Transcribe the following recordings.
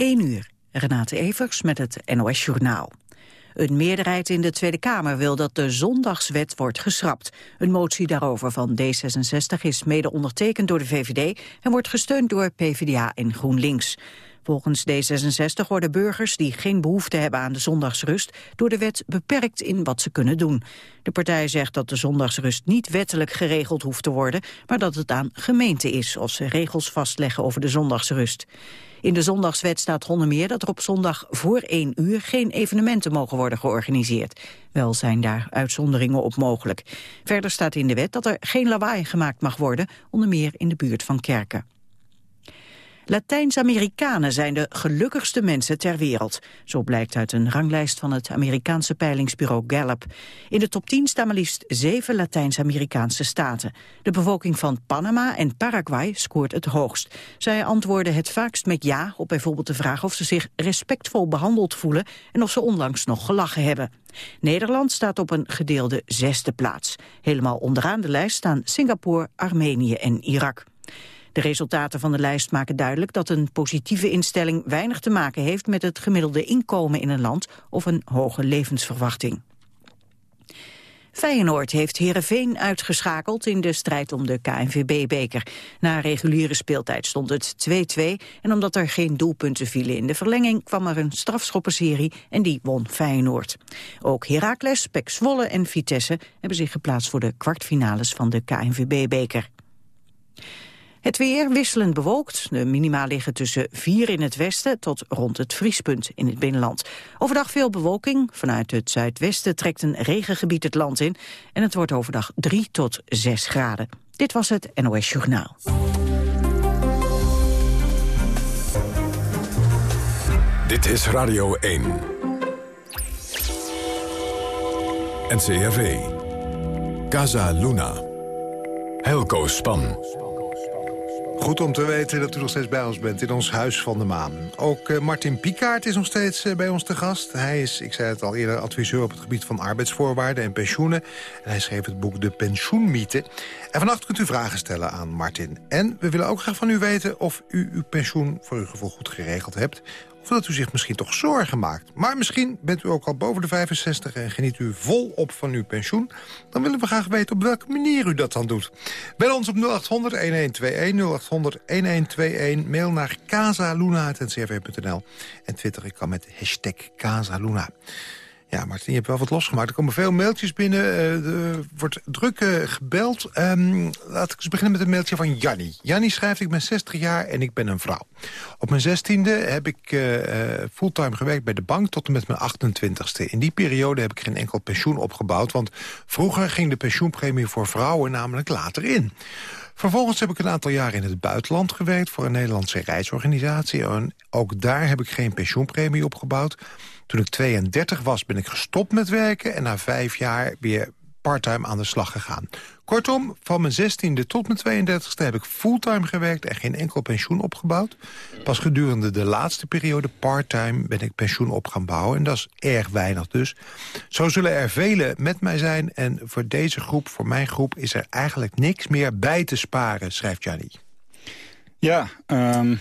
1 uur. Renate Evers met het NOS Journaal. Een meerderheid in de Tweede Kamer wil dat de zondagswet wordt geschrapt. Een motie daarover van D66 is mede ondertekend door de VVD... en wordt gesteund door PvdA en GroenLinks. Volgens D66 worden burgers die geen behoefte hebben aan de zondagsrust door de wet beperkt in wat ze kunnen doen. De partij zegt dat de zondagsrust niet wettelijk geregeld hoeft te worden, maar dat het aan gemeenten is als ze regels vastleggen over de zondagsrust. In de zondagswet staat onder meer dat er op zondag voor één uur geen evenementen mogen worden georganiseerd. Wel zijn daar uitzonderingen op mogelijk. Verder staat in de wet dat er geen lawaai gemaakt mag worden, onder meer in de buurt van kerken. Latijns-Amerikanen zijn de gelukkigste mensen ter wereld. Zo blijkt uit een ranglijst van het Amerikaanse peilingsbureau Gallup. In de top 10 staan maar liefst zeven Latijns-Amerikaanse staten. De bevolking van Panama en Paraguay scoort het hoogst. Zij antwoorden het vaakst met ja op bijvoorbeeld de vraag of ze zich respectvol behandeld voelen en of ze onlangs nog gelachen hebben. Nederland staat op een gedeelde zesde plaats. Helemaal onderaan de lijst staan Singapore, Armenië en Irak. De resultaten van de lijst maken duidelijk dat een positieve instelling weinig te maken heeft met het gemiddelde inkomen in een land of een hoge levensverwachting. Feyenoord heeft Heerenveen uitgeschakeld in de strijd om de KNVB-beker. Na reguliere speeltijd stond het 2-2 en omdat er geen doelpunten vielen in de verlenging kwam er een strafschoppenserie en die won Feyenoord. Ook Heracles, Pek Zwolle en Vitesse hebben zich geplaatst voor de kwartfinales van de KNVB-beker. Het weer wisselend bewolkt. De minima liggen tussen 4 in het westen tot rond het vriespunt in het binnenland. Overdag veel bewolking. Vanuit het zuidwesten trekt een regengebied het land in. En het wordt overdag 3 tot 6 graden. Dit was het NOS Journaal. Dit is Radio 1. NCRV. Casa Luna. Helco Span. Goed om te weten dat u nog steeds bij ons bent in ons Huis van de Maan. Ook uh, Martin Pikaert is nog steeds uh, bij ons te gast. Hij is, ik zei het al eerder, adviseur op het gebied van arbeidsvoorwaarden en pensioenen. En hij schreef het boek De Pensioenmythe. En vannacht kunt u vragen stellen aan Martin. En we willen ook graag van u weten of u uw pensioen voor uw gevoel goed geregeld hebt of dat u zich misschien toch zorgen maakt. Maar misschien bent u ook al boven de 65 en geniet u volop van uw pensioen. Dan willen we graag weten op welke manier u dat dan doet. Bel ons op 0800-1121, 0800-1121. Mail naar casaluna.ncrv.nl. En twitter ik kan met hashtag Casaluna. Ja, Martin, je hebt wel wat losgemaakt. Er komen veel mailtjes binnen. Uh, er wordt druk uh, gebeld. Um, laat ik eens beginnen met een mailtje van Janni. Janni schrijft, ik ben 60 jaar en ik ben een vrouw. Op mijn 16e heb ik uh, fulltime gewerkt bij de bank tot en met mijn 28e. In die periode heb ik geen enkel pensioen opgebouwd... want vroeger ging de pensioenpremie voor vrouwen namelijk later in. Vervolgens heb ik een aantal jaar in het buitenland gewerkt... voor een Nederlandse reisorganisatie. En ook daar heb ik geen pensioenpremie opgebouwd... Toen ik 32 was ben ik gestopt met werken... en na vijf jaar weer parttime aan de slag gegaan. Kortom, van mijn 16e tot mijn 32e heb ik fulltime gewerkt... en geen enkel pensioen opgebouwd. Pas gedurende de laatste periode parttime ben ik pensioen op gaan bouwen. En dat is erg weinig dus. Zo zullen er velen met mij zijn. En voor deze groep, voor mijn groep, is er eigenlijk niks meer bij te sparen, schrijft Jannie. Ja, um,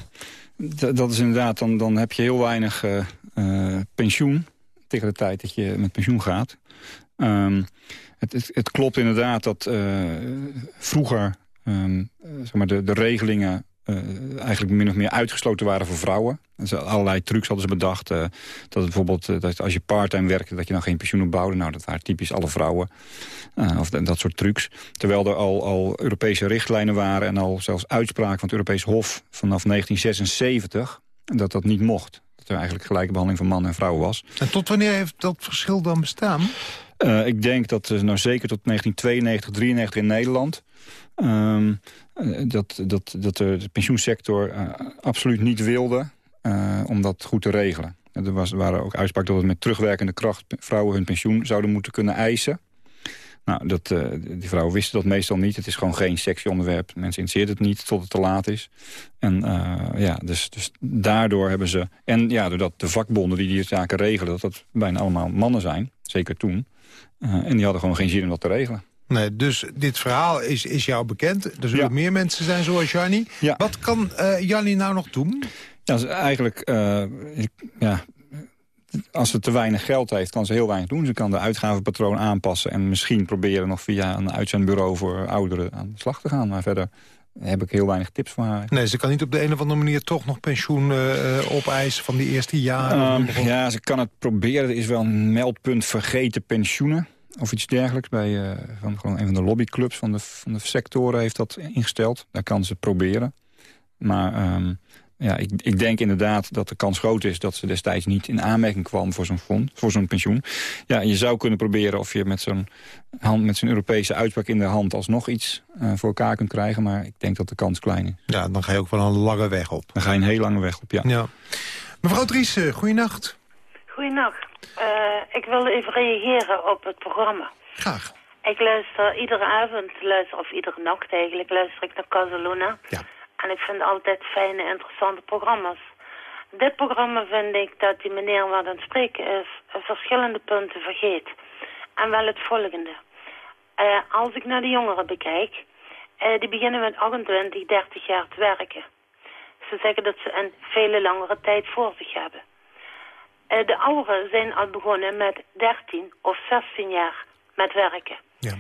dat is inderdaad, dan, dan heb je heel weinig... Uh eh, pensioen. Tegen de tijd dat je met pensioen gaat. Um, het, het, klopt inderdaad dat uh, vroeger um, zeg maar de, de regelingen uh, eigenlijk min of meer uitgesloten waren voor vrouwen. Dus allerlei trucs hadden ze bedacht. Dat bijvoorbeeld dat als je parttime werkte, dat je dan geen pensioen opbouwde. Nou, dat waren typisch alle vrouwen. of dat soort trucs. Terwijl er al, al Europese richtlijnen waren en al zelfs uitspraken van het Europees Hof vanaf 1976 dat dat niet mocht er eigenlijk gelijke behandeling van mannen en vrouwen was. En tot wanneer heeft dat verschil dan bestaan? Uh, ik denk dat uh, nou zeker tot 1992, 93 in Nederland... Uh, dat, dat, dat de pensioensector uh, absoluut niet wilde om dat goed te regelen. Er was, waren ook uitspraken dat het met terugwerkende kracht... vrouwen hun pensioen zouden moeten kunnen eisen. Nou, dat, uh, die vrouwen wisten dat meestal niet. Het is gewoon geen sexy onderwerp. Mensen interesseert het niet tot het te laat is. En uh, ja, dus, dus daardoor hebben ze... En ja, doordat de vakbonden die die zaken regelen... dat dat bijna allemaal mannen zijn, zeker toen. Uh, en die hadden gewoon geen zin om dat te regelen. Nee, dus dit verhaal is, is jou bekend. Er zullen meer mensen zijn zoals Jannie. Ja. Wat kan Jannie nou nog doen? Ja, dus eigenlijk, ja, als ze te weinig geld heeft, kan ze heel weinig doen. Ze kan de uitgavenpatroon aanpassen en misschien proberen nog via een uitzendbureau voor ouderen aan de slag te gaan. Maar verder heb ik heel weinig tips voor haar. Nee, ze kan niet op de een of andere manier toch nog pensioen uh, opeisen van die eerste jaren? Um, ja, ze kan het proberen. Er is wel een meldpunt vergeten pensioenen. Of iets dergelijks. Bij uh, van gewoon een van de lobbyclubs van de, van de sectoren heeft dat ingesteld. Daar kan ze proberen. Maar um, ja, ik, ik denk inderdaad dat de kans groot is dat ze destijds niet in aanmerking kwam voor zo'n fonds, voor zo'n pensioen. Ja, je zou kunnen proberen of je met zo'n hand, met zo'n Europese uitspraak in de hand alsnog iets uh, voor elkaar kunt krijgen, maar ik denk dat de kans klein is. Ja, dan ga je ook wel een lange weg op. Dan ga je een heel lange weg op, ja. ja. Mevrouw Dries, goeienacht. Goeienacht. Uh, ik wilde even reageren op het programma. Graag. Ik luister iedere avond, luister, of iedere nacht eigenlijk, luister ik naar Casaluna. Ja. En ik vind altijd fijne, interessante programma's. Dit programma vind ik dat die meneer wat aan het spreken is... verschillende punten vergeet. En wel het volgende. Uh, als ik naar de jongeren bekijk... Uh, die beginnen met 28, 30 jaar te werken. Ze zeggen dat ze een vele langere tijd voor zich hebben. Uh, de ouderen zijn al begonnen met 13 of 16 jaar met werken. Ja.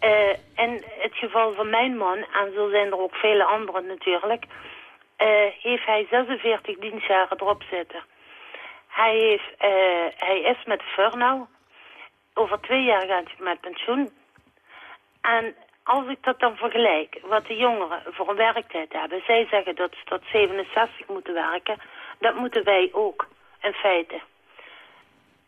Uh, in het geval van mijn man, en zo zijn er ook vele anderen natuurlijk... Uh, heeft hij 46 dienstjaren erop zitten. Hij, heeft, uh, hij is met Furnau. Over twee jaar gaat hij met pensioen. En als ik dat dan vergelijk, wat de jongeren voor een werktijd hebben... zij zeggen dat ze tot 67 moeten werken. Dat moeten wij ook, in feite.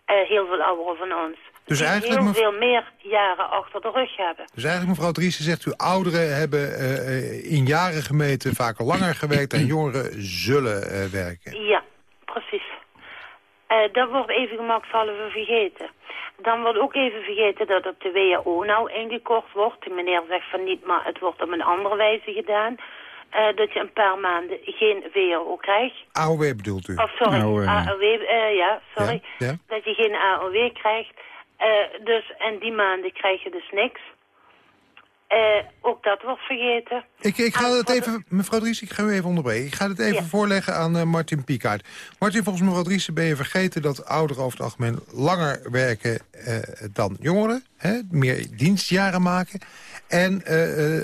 heel veel ouderen van ons. Dus die eigenlijk heel veel meer jaren achter de rug hebben. Dus eigenlijk, mevrouw Driessen, zegt u... ouderen hebben uh, in jaren gemeten vaker langer gewerkt... en jongeren zullen uh, werken. Ja, precies. Uh, dat wordt even gemakshalve vergeten. Dan wordt ook even vergeten dat op de WHO nou ingekort wordt. De meneer zegt van niet, maar het wordt op een andere wijze gedaan. Uh, dat je een paar maanden geen WHO krijgt. AOW bedoelt u? Of sorry, AOW, ja. AOW, uh, ja, sorry. Ja, ja. Dat je geen AOW krijgt. Uh, dus, en die maanden krijg je dus niks. Uh, ook dat wordt vergeten. Ik, ik ga het even, mevrouw Dries, ik ga u even onderbreken. Ik ga het even Ja. voorleggen aan uh, Martin Piekaert. Martin, volgens mevrouw Dries ben je vergeten dat ouderen over het algemeen langer werken uh, dan jongeren. Hè? Meer dienstjaren maken. En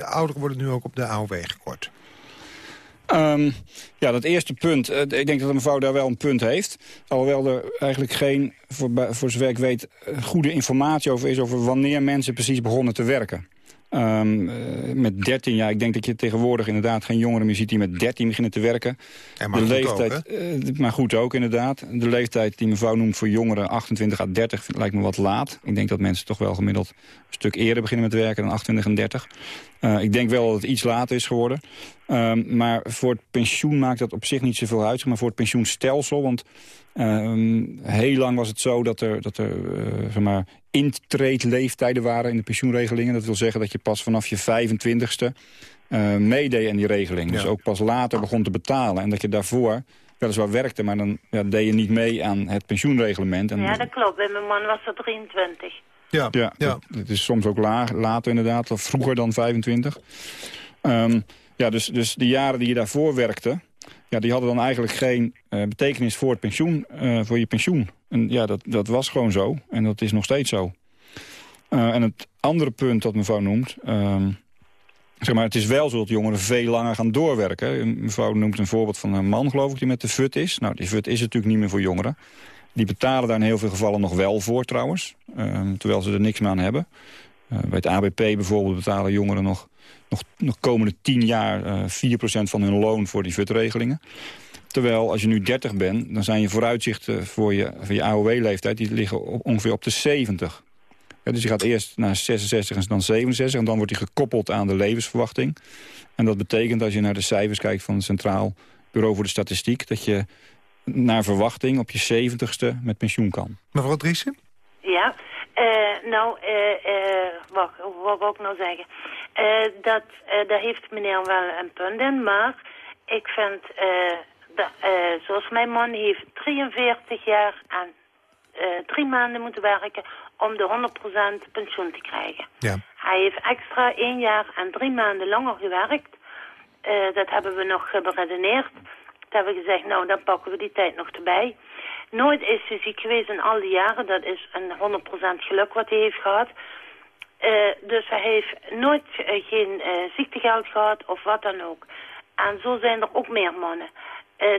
ouderen worden nu ook op de AOW gekort. Um, ja, dat eerste punt. Uh, ik denk dat de mevrouw daar wel een punt heeft. Alhoewel er eigenlijk geen, voor, voor zover ik weet, goede informatie over is... over wanneer mensen precies begonnen te werken. Um, uh, met 13 jaar, ik denk dat je tegenwoordig inderdaad geen jongeren meer ziet... die met 13 beginnen te werken. Maar de goed leeftijd, ook, uh, maar goed ook, inderdaad. De leeftijd die mevrouw noemt voor jongeren, 28 à 30, lijkt me wat laat. Ik denk dat mensen toch wel gemiddeld een stuk eerder beginnen met werken dan 28 en 30. Uh, ik denk wel dat het iets later is geworden. Um, maar voor het pensioen maakt dat op zich niet zoveel uit. Maar voor het pensioenstelsel, want um, heel lang was het zo dat er, dat er zeg maar, intreedleeftijden waren in de pensioenregelingen. Dat wil zeggen dat je pas vanaf je 25ste uh, meedeed aan die regeling. Dus ook pas later begon te betalen. En dat je daarvoor weliswaar werkte, maar dan ja, deed je niet mee aan het pensioenreglement. En, Ja, dat klopt. Bij mijn man was er 23. Ja, ja, ja. Het, het is soms ook laag, later inderdaad, of vroeger dan 25. Um, ja, dus, dus de jaren die je daarvoor werkte... Ja, die hadden dan eigenlijk geen uh, betekenis voor, het pensioen, uh, voor je pensioen. En ja, dat, dat was gewoon zo. En dat is nog steeds zo. Uh, en het andere punt dat mevrouw noemt... Um, zeg maar, het is wel zo dat jongeren veel langer gaan doorwerken. Mevrouw noemt een voorbeeld van een man, geloof ik, die met de FUT is. Nou, die FUT is natuurlijk niet meer voor jongeren. Die betalen daar in heel veel gevallen nog wel voor trouwens. Um, terwijl ze er niks meer aan hebben. Bij het ABP bijvoorbeeld betalen jongeren nog, nog, nog komende tien jaar uh, 4% van hun loon voor die VUT-regelingen. Terwijl als je nu 30 bent, dan zijn je vooruitzichten voor je, voor je AOW-leeftijd... die liggen op, ongeveer op de 70. Ja, dus je gaat eerst naar 66 en dan 67... en dan wordt die gekoppeld aan de levensverwachting. En dat betekent als je naar de cijfers kijkt van het Centraal Bureau voor de Statistiek... dat je naar verwachting op je 70ste met pensioen kan. Mevrouw Driessen? Ja, uh, nou, uh, uh, wat, wil ik nou zeggen? dat, daar heeft meneer wel een punt in, maar ik vind, dat, zoals mijn man heeft 43 jaar en drie maanden moeten werken om de 100% pensioen te krijgen. Ja. Hij heeft extra één jaar en drie maanden langer gewerkt. dat hebben we nog beredeneerd. Toen hebben we gezegd, nou, dan pakken we die tijd nog erbij. Nooit is ze ziek geweest in al die jaren. Dat is een 100% geluk wat hij heeft gehad. Uh, dus hij heeft nooit uh, geen uh, ziektegeld gehad of wat dan ook. En zo zijn er ook meer mannen.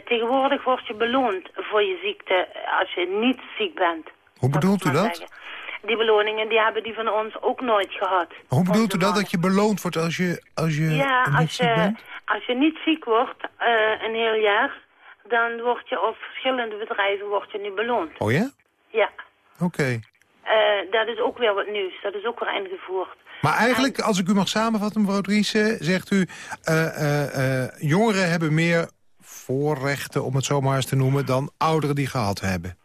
tegenwoordig word je beloond voor je ziekte als je niet ziek bent. Hoe bedoelt u dat? Zeggen. Die beloningen die hebben die van ons ook nooit gehad. Hoe bedoelt u dat, dat je beloond wordt als je, als je ja, niet als ziek je, bent? als je niet ziek wordt een heel jaar, dan word je op verschillende bedrijven wordt je nu beloond. Oh ja? Ja. Oké. Okay. Uh, dat is ook weer wat nieuws. Dat is ook weer ingevoerd. Maar eigenlijk, en... als ik u mag samenvatten, mevrouw Driessen, zegt u... Uh, uh, jongeren hebben meer voorrechten, om het zo maar eens te noemen... dan ouderen die gehad hebben.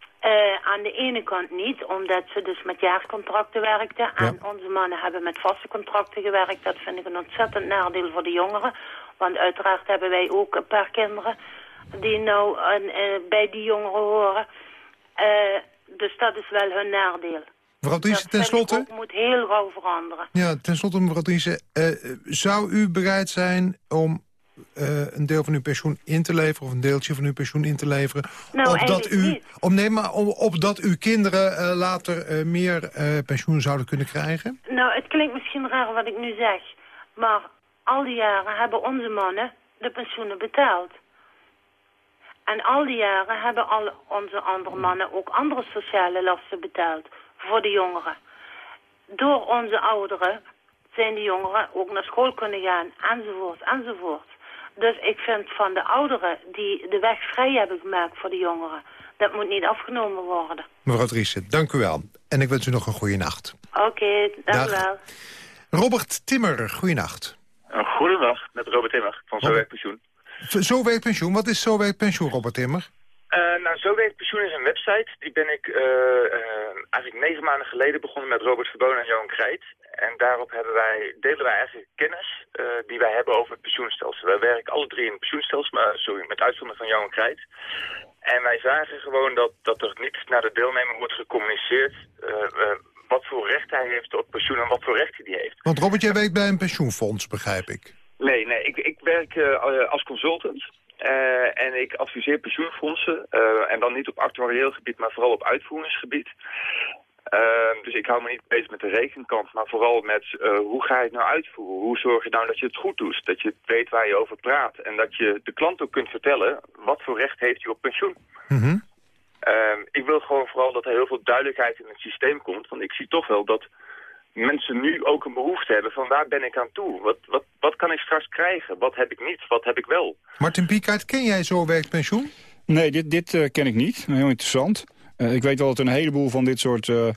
aan de ene kant niet, omdat ze dus met jaarcontracten werkten. Ja. En onze mannen hebben met vaste contracten gewerkt. Dat vind ik een ontzettend nadeel voor de jongeren. Want uiteraard hebben wij ook een paar kinderen die nou bij die jongeren horen. dus dat is wel hun nadeel. Mevrouw Driessen, tenslotte... Moet heel gauw veranderen. Ja, tenslotte, mevrouw Driessen. Uh, zou u bereid zijn om uh, een deel van uw pensioen in te leveren... of een deeltje van uw pensioen in te leveren... Nou, opdat, u, om, nee, maar op, opdat uw kinderen uh, later meer pensioen zouden kunnen krijgen? Nou, het klinkt misschien raar wat ik nu zeg. Maar al die jaren hebben onze mannen de pensioenen betaald. En al die jaren hebben al onze andere mannen ook andere sociale lasten betaald voor de jongeren. Door onze ouderen zijn de jongeren ook naar school kunnen gaan, enzovoort, enzovoort. Dus ik vind van de ouderen die de weg vrij hebben gemaakt voor de jongeren... dat moet niet afgenomen worden. Mevrouw Driessen, dank u wel. En ik wens u nog een goede nacht. Oké, okay, dank u wel. Robert Timmer, goeienacht. Goedendag, met Robert Timmer van Zo Werkt Pensioen. Zo Werkt Pensioen, wat is Zo Werkt Pensioen, Robert Timmer? Uh, nou, Zo Werkt Pensioen is een website. Die ben ik uh, uh, eigenlijk negen maanden geleden begonnen met Robert Verboon en Johan Krijt. En daarop hebben wij, delen wij eigenlijk kennis die wij hebben over het pensioenstelsel. Wij werken alle drie in het pensioenstelsel, maar, sorry, met uitzondering van Johan Krijt. En wij zagen gewoon dat, dat er niet naar de deelnemer wordt gecommuniceerd wat voor recht hij heeft op pensioen en wat voor rechten hij heeft. Want Robert, jij werkt bij een pensioenfonds, begrijp ik. Nee, nee, ik, ik werk als consultant. Uh, en ik adviseer pensioenfondsen, uh, en dan niet op actuarieel gebied, maar vooral op uitvoeringsgebied. Dus ik hou me niet bezig met de rekenkant, maar vooral met hoe ga je het nou uitvoeren? Hoe zorg je nou dat je het goed doet? Dat je weet waar je over praat en dat je de klant ook kunt vertellen wat voor recht heeft hij op pensioen. Mm -hmm. ik wil gewoon vooral dat er heel veel duidelijkheid in het systeem komt, want ik zie toch wel dat mensen nu ook een behoefte hebben van waar ben ik aan toe? Wat, wat, wat kan ik straks krijgen? Wat heb ik niet? Wat heb ik wel? Martin Piekaert, ken jij Zo Werkt Pensioen? Nee, dit, dit uh, ken ik niet. Heel interessant. Uh, ik weet wel dat er een heleboel van dit soort uh,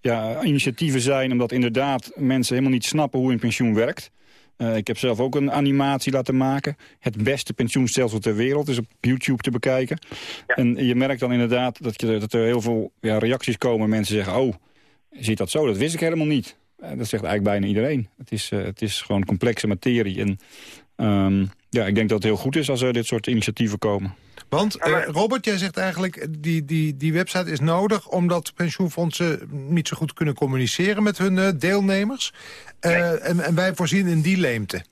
ja, initiatieven zijn... omdat inderdaad mensen helemaal niet snappen hoe een pensioen werkt. ik heb zelf ook een animatie laten maken. Het beste pensioenstelsel ter wereld is op YouTube te bekijken. Ja. En je merkt dan inderdaad dat, je, dat er heel veel ja, reacties komen. Mensen zeggen, oh, zit dat zo? Dat wist ik helemaal niet. Dat zegt eigenlijk bijna iedereen. Het is, uh, het is gewoon complexe materie. En um, ja, ik denk dat het heel goed is als er dit soort initiatieven komen. Want, uh, Robert, jij zegt eigenlijk, die, die, die website is nodig... omdat pensioenfondsen niet zo goed kunnen communiceren met hun deelnemers. Nee. En, en wij voorzien in die leemte.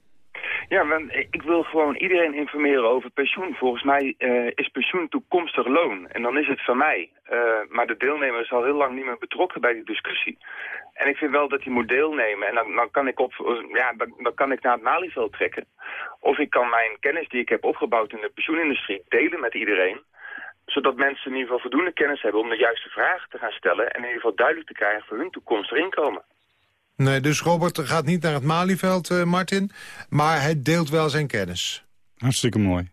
Ja, want ik wil gewoon iedereen informeren over pensioen. Volgens mij uh, is pensioen toekomstig loon. En dan is het van mij. Uh, maar de deelnemer is al heel lang niet meer betrokken bij die discussie. En ik vind wel dat hij moet deelnemen. En dan, dan, kan, ik op, ja, dan, kan ik naar het Malieveld trekken. Of ik kan mijn kennis die ik heb opgebouwd in de pensioenindustrie delen met iedereen zodat mensen in ieder geval voldoende kennis hebben om de juiste vragen te gaan stellen... en in ieder geval duidelijk te krijgen voor hun toekomstig inkomen. Nee, dus Robert gaat niet naar het Malieveld, uh, Martin. Maar hij deelt wel zijn kennis. Hartstikke mooi.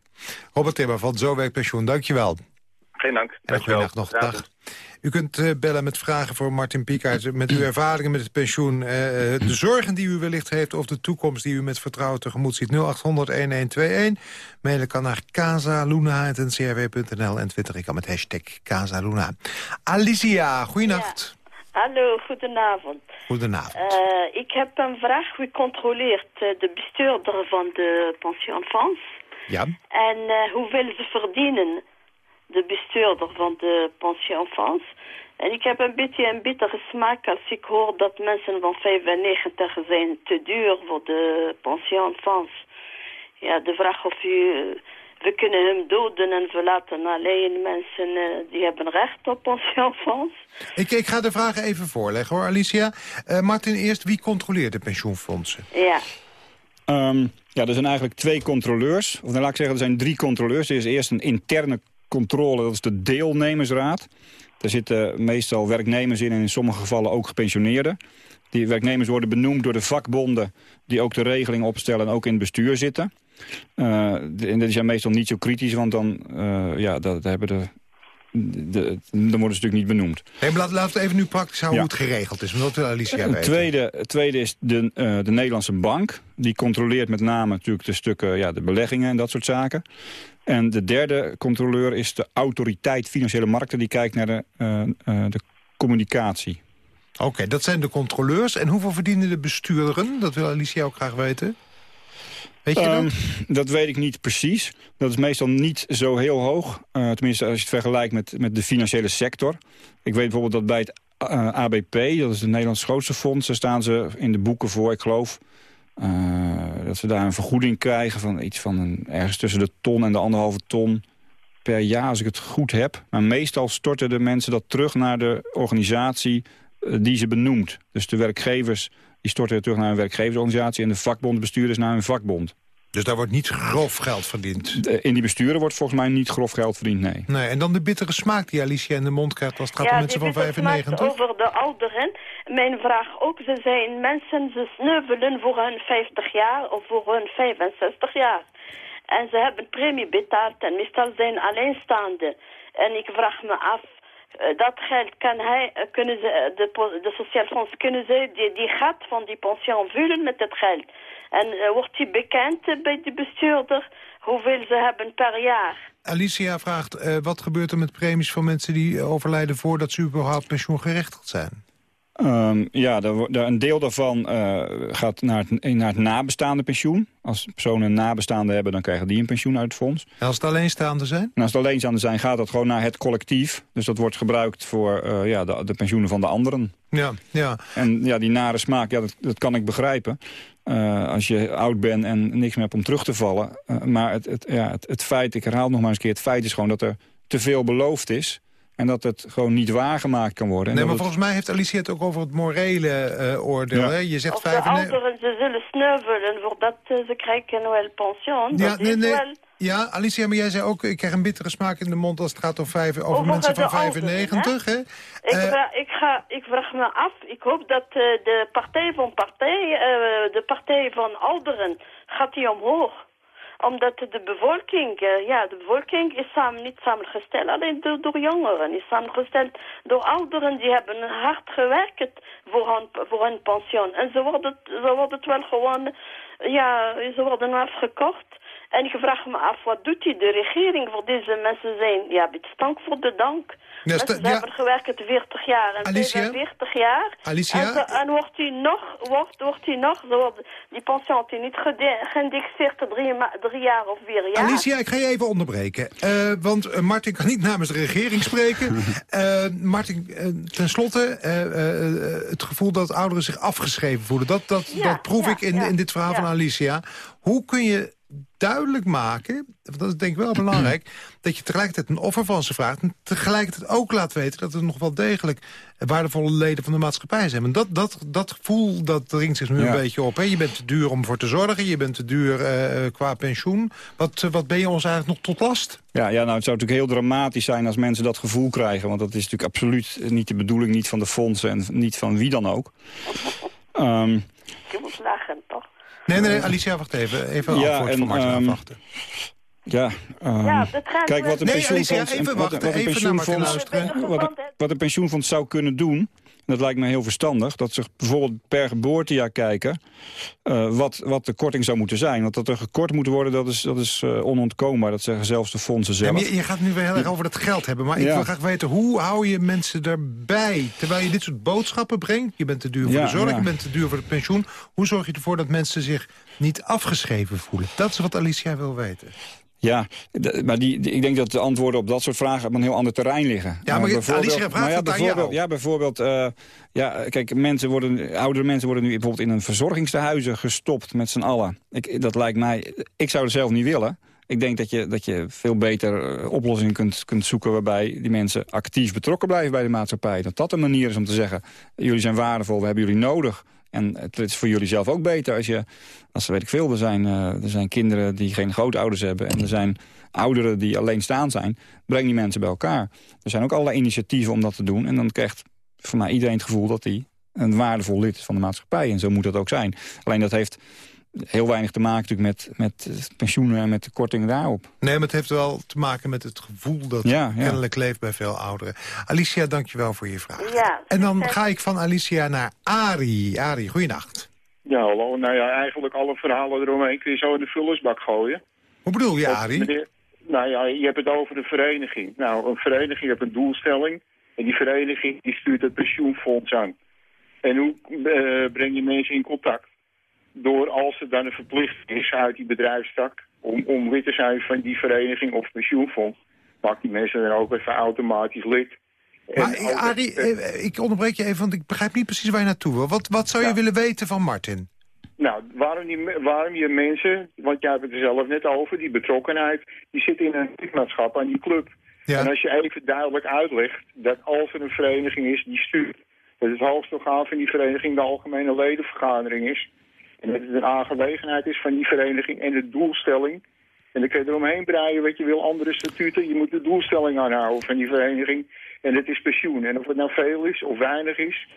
Robert Timmer van Zo Werkt Pensioen, dankjewel. Geen dank. En een goede nog. Dag. U kunt uh, bellen met vragen voor Martin Piekaert... met uw ervaringen met het pensioen. Uh, de zorgen die u wellicht heeft of de toekomst die u met vertrouwen tegemoet ziet. 0800-1121. Mailen kan naar casaluna.ncrw.nl en twitter ik kan met hashtag Casaluna. Alicia, goeienacht. Ja. Hallo, goedenavond. Goedenavond. Uh, ik heb een vraag. Wie controleert uh, de bestuurder van de pension France? Ja. En uh, hoeveel ze verdienen, de bestuurder van de pension France? En ik heb een beetje een bittere smaak als ik hoor dat mensen van 95 zijn te duur voor de pension France. Ja, de vraag of u we kunnen hem doden en we laten alleen mensen uh, die hebben recht op pensioenfonds. Ik, ik ga de vragen even voorleggen hoor, Alicia. Uh, Martin, eerst wie controleert de pensioenfondsen? Ja. Um, ja, er zijn eigenlijk twee controleurs. Of dan laat ik zeggen, er zijn drie controleurs. Er is eerst een interne controle, dat is de deelnemersraad. Daar zitten meestal werknemers in en in sommige gevallen ook gepensioneerden. Die werknemers worden benoemd door de vakbonden... die ook de regeling opstellen en ook in het bestuur zitten. Uh, en die zijn meestal niet zo kritisch, want dan uh, ja, dat, hebben de, de, dan worden ze natuurlijk niet benoemd. Hey, laten laat we even nu praktisch houden hoe het geregeld is. Want dat Alicia weten. Het tweede, tweede is de, uh, de Nederlandse bank. Die controleert met name natuurlijk de stukken, ja, de beleggingen en dat soort zaken. En de derde controleur is de autoriteit financiële markten. Die kijkt naar de, de communicatie. Oké, dat zijn de controleurs. En hoeveel verdienen de bestuurderen? Dat wil Alicia ook graag weten. Weet je dat? Um, dat weet ik niet precies. Dat is meestal niet zo heel hoog. Uh, tenminste, als je het vergelijkt met, met de financiële sector. Ik weet bijvoorbeeld dat bij het uh, eh, ABP, dat is het Nederlands grootste fonds... daar staan ze in de boeken voor, ik geloof... Uh, dat ze daar een vergoeding krijgen van iets van een, ergens tussen de ton en de anderhalve ton per jaar, als ik het goed heb. Maar meestal storten de mensen dat terug naar de organisatie die ze benoemt. Dus de werkgevers die storten terug naar een werkgeversorganisatie... en de vakbondbestuurders naar een vakbond. Dus daar wordt niet grof geld verdiend? in die besturen wordt volgens mij niet grof geld verdiend, nee. nee en dan de bittere smaak die Alicia in de mond krijgt als het gaat om mensen van 95? Ja, over de ouderen. Mijn vraag ook, ze zijn mensen, ze sneuvelen voor hun 50 jaar of voor hun 65 jaar. En ze hebben premie betaald en meestal zijn alleenstaande. En ik vraag me af, dat geld kan hij, eh, kunnen ze, eh, de, de sociaal fonds kunnen ze die, die gat van die pensioen vullen met het geld. En wordt die bekend bij de bestuurder hoeveel ze hebben per jaar. Alicia vraagt, wat gebeurt er met premies van mensen die overlijden voordat ze überhaupt pensioengerechtigd zijn? Um, ja, een deel daarvan uh, gaat naar het, naar het nabestaande pensioen. Als personen nabestaanden hebben, dan krijgen die een pensioen uit het fonds. En als het alleenstaande zijn? En als het alleenstaande zijn, gaat dat gewoon naar het collectief. Dus dat wordt gebruikt voor uh, ja, de, de, pensioenen van de anderen. Ja, ja. En ja, die nare smaak, ja, dat, dat kan ik begrijpen. Uh, als je oud bent en niks meer hebt om terug te vallen. maar het, het, ja, het, het feit, ik herhaal nog maar eens een keer... het feit is gewoon dat er te veel beloofd is... En dat het gewoon niet waargemaakt kan worden. Nee, maar volgens mij heeft Alicia het ook over het morele uh, oordeel. Hè? Je zegt of de ouderen, ze zullen sneuvelen voordat uh, ze krijgen wel pensioen. Ja, nee, nee. Wel... Ja, Alicia, maar jij zei ook, ik krijg een bittere smaak in de mond als het gaat over, vijf, over, over mensen van 95. hè? Ik, uh, vraag, ik, ga, ik vraag me af, ik hoop dat uh, de partij van partij, uh, de partij van ouderen, gaat die omhoog omdat de bevolking, uh, ja, de bevolking is samen, niet samengesteld alleen door, door, jongeren. is samengesteld door ouderen die hebben hard gewerkt voor hun, voor hun pensioen. En ze worden, ze worden het wel gewoon, ja, ze worden afgekocht. En ik vraag me af, wat doet die, de regering voor deze mensen zijn? Ja, stank voor de dank. Ja, ze hebben gewerkt 40 jaar en Alicia? 40 jaar. Alicia? En, en wordt u nog, wordt, wordt u nog, zo, die pensioen wordt u niet geïndexeerd drie, drie jaar of vier jaar. Alicia, ik ga je even onderbreken. Uh, want uh, Martin kan niet namens de regering spreken. uh, Martin, tenslotte, het gevoel dat ouderen zich afgeschreven voelen. Dat, dat, ja, dat proef ik in, in dit verhaal van Alicia. Hoe kun je duidelijk maken, dat is denk ik wel belangrijk... dat je tegelijkertijd een offer van ze vraagt... en tegelijkertijd ook laat weten dat er nog wel degelijk... waardevolle leden van de maatschappij zijn. En dat, dat, dat gevoel dat dringt zich nu een beetje op. Hè? Je bent te duur om voor te zorgen, je bent te duur uh, qua pensioen. Wat, wat ben je ons eigenlijk nog tot last? Ja, ja, nou, het zou natuurlijk heel dramatisch zijn als mensen dat gevoel krijgen. Want dat is natuurlijk absoluut niet de bedoeling, niet van de fondsen... en niet van wie dan ook. Um, je moet lachen, toch? Nee, nee, Alicia, wacht even. Even een ja, antwoord en, van Martin um, afwachten. Ja, um, ja kijk wat een nee, pensioenfonds... even wachten, wat, wat een pensioenfonds, wat, wat een pensioenfonds zou kunnen doen dat lijkt me heel verstandig. Dat ze bijvoorbeeld per geboortejaar kijken uh, wat, wat de korting zou moeten zijn. Want dat er gekort moet worden, dat is, dat is uh, onontkoombaar. Dat zeggen zelfs de fondsen zelf. Ja, je, je, gaat nu weer heel erg over het geld hebben. Maar ik wil graag weten, hoe hou je mensen erbij? Terwijl je dit soort boodschappen brengt. Je bent te duur voor de zorg, je bent te duur voor het pensioen. Hoe zorg je ervoor dat mensen zich niet afgeschreven voelen? Dat is wat Alicia wil weten. Ja, maar die, ik denk dat de antwoorden op dat soort vragen op een heel ander terrein liggen. Ja, maar uh, bijvoorbeeld, ja, bijvoorbeeld, ja, bijvoorbeeld uh, ja, kijk, mensen worden, oudere mensen worden nu bijvoorbeeld in een verzorgingstehuizen gestopt met z'n allen. Ik, dat lijkt mij, ik zou het zelf niet willen. Ik denk dat je, dat je veel beter eh, oplossingen kunt, kunt zoeken... waarbij die mensen actief betrokken blijven bij de maatschappij. Dat dat een manier is om te zeggen... jullie zijn waardevol, we hebben jullie nodig. En het is voor jullie zelf ook beter als je... als weet ik veel, er zijn, uh, er zijn kinderen die geen grootouders hebben... en er zijn ouderen die alleenstaand zijn. Breng die mensen bij elkaar. Er zijn ook allerlei initiatieven om dat te doen. En dan krijgt voor mij iedereen het gevoel dat hij een waardevol lid is van de maatschappij. En zo moet dat ook zijn. Alleen dat heeft heel weinig te maken natuurlijk met, met pensioenen en met de korting daarop. Nee, maar het heeft wel te maken met het gevoel dat ja, kennelijk leeft bij veel ouderen. Alicia, dankjewel voor je vraag. Ja, en dan ga ik van Alicia naar Ari. Ari, goeienacht. Ja, hallo. Nou ja, eigenlijk alle verhalen eromheen kun je zo in de vullersbak gooien. Hoe bedoel je, Ari? nou ja, je hebt het over de vereniging. Nou, een vereniging heeft een doelstelling. En die vereniging die stuurt het pensioenfonds aan. En hoe uh, breng je mensen in contact? Door als er dan een verplichting is uit die bedrijfstak... om, om lid te zijn van die vereniging of pensioenfonds... maakt die mensen dan ook even automatisch lid. Maar Arie, eh, ik onderbreek je even, want ik begrijp niet precies waar je naartoe wil. Wat, wat zou je willen weten van Martin? Nou, waarom, die, waarom je mensen, want jij hebt het er zelf net over, die betrokkenheid, die zit in een lidmaatschap aan die club. Ja. En als je even duidelijk uitlegt dat als er een vereniging is die stuurt, dat het hoogste orgaan van die vereniging de algemene ledenvergadering is, en dat het een aangelegenheid is van die vereniging en de doelstelling, en dan kun je eromheen breien wat je wil, andere statuten, je moet de doelstelling aanhouden van die vereniging, en dat is pensioen. En of het nou veel is of weinig is,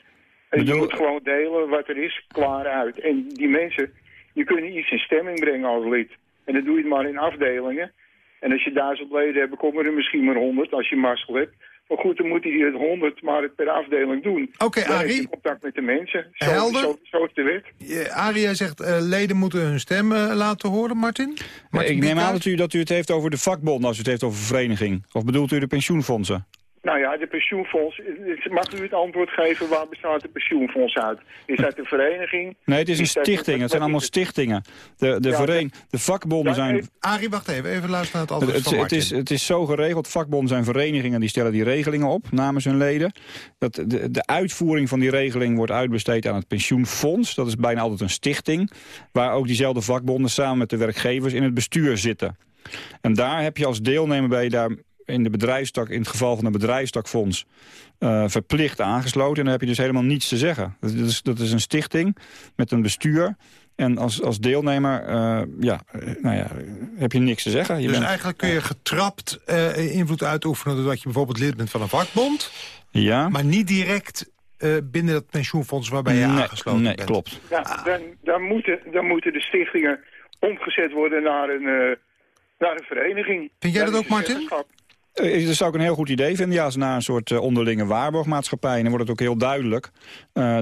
en je moet gewoon delen wat er is, klaar uit. En die mensen, je kunt iets in stemming brengen als lid. En dan doe je het maar in afdelingen. En als je duizend leden hebt, komen er misschien maar honderd als je mazzel hebt. Maar goed, dan moet hij het honderd maar het per afdeling doen. Oké, okay, Arie. contact met de mensen. Zo, Helder. Zo, zo, is de wet. Ja, Arie, jij zegt uh, leden moeten hun stem uh, laten horen, Martin? Martin ik neem aan dat u, dat u het heeft over de vakbond als u het heeft over vereniging. Of bedoelt u de pensioenfondsen? Nou ja, de pensioenfonds. Mag u het antwoord geven waar bestaat de pensioenfonds uit? Is dat een vereniging? Nee, het is een stichting. Het zijn allemaal stichtingen. De, de, ja, de vakbonden zijn... Arie, wacht even. Even luisteren naar het antwoord het, van het, is, het is zo geregeld. Vakbonden zijn verenigingen die stellen die regelingen op namens hun leden. Dat de, de uitvoering van die regeling wordt uitbesteed aan het pensioenfonds. Dat is bijna altijd een stichting. Waar ook diezelfde vakbonden samen met de werkgevers in het bestuur zitten. En daar heb je als deelnemer bij daar in de bedrijfstak, in het geval van een bedrijfstakfonds, uh, verplicht aangesloten. En dan heb je dus helemaal niets te zeggen. Dat is, dat is een stichting met een bestuur. En als, als deelnemer uh, ja, uh, nou ja, heb je niks te zeggen. Je dus eigenlijk kun je getrapt invloed uitoefenen... doordat je bijvoorbeeld lid bent van een vakbond. Ja. Maar niet direct binnen dat pensioenfonds waarbij je aangesloten nee, bent. klopt. Ja, dan, dan, moeten, dan moeten de stichtingen omgezet worden naar een naar een vereniging. Vind jij dat ook, Martin? Uh, dat zou ik een heel goed idee vinden. Ja, naar een soort uh, onderlinge waarborgmaatschappij. Dan wordt het ook heel duidelijk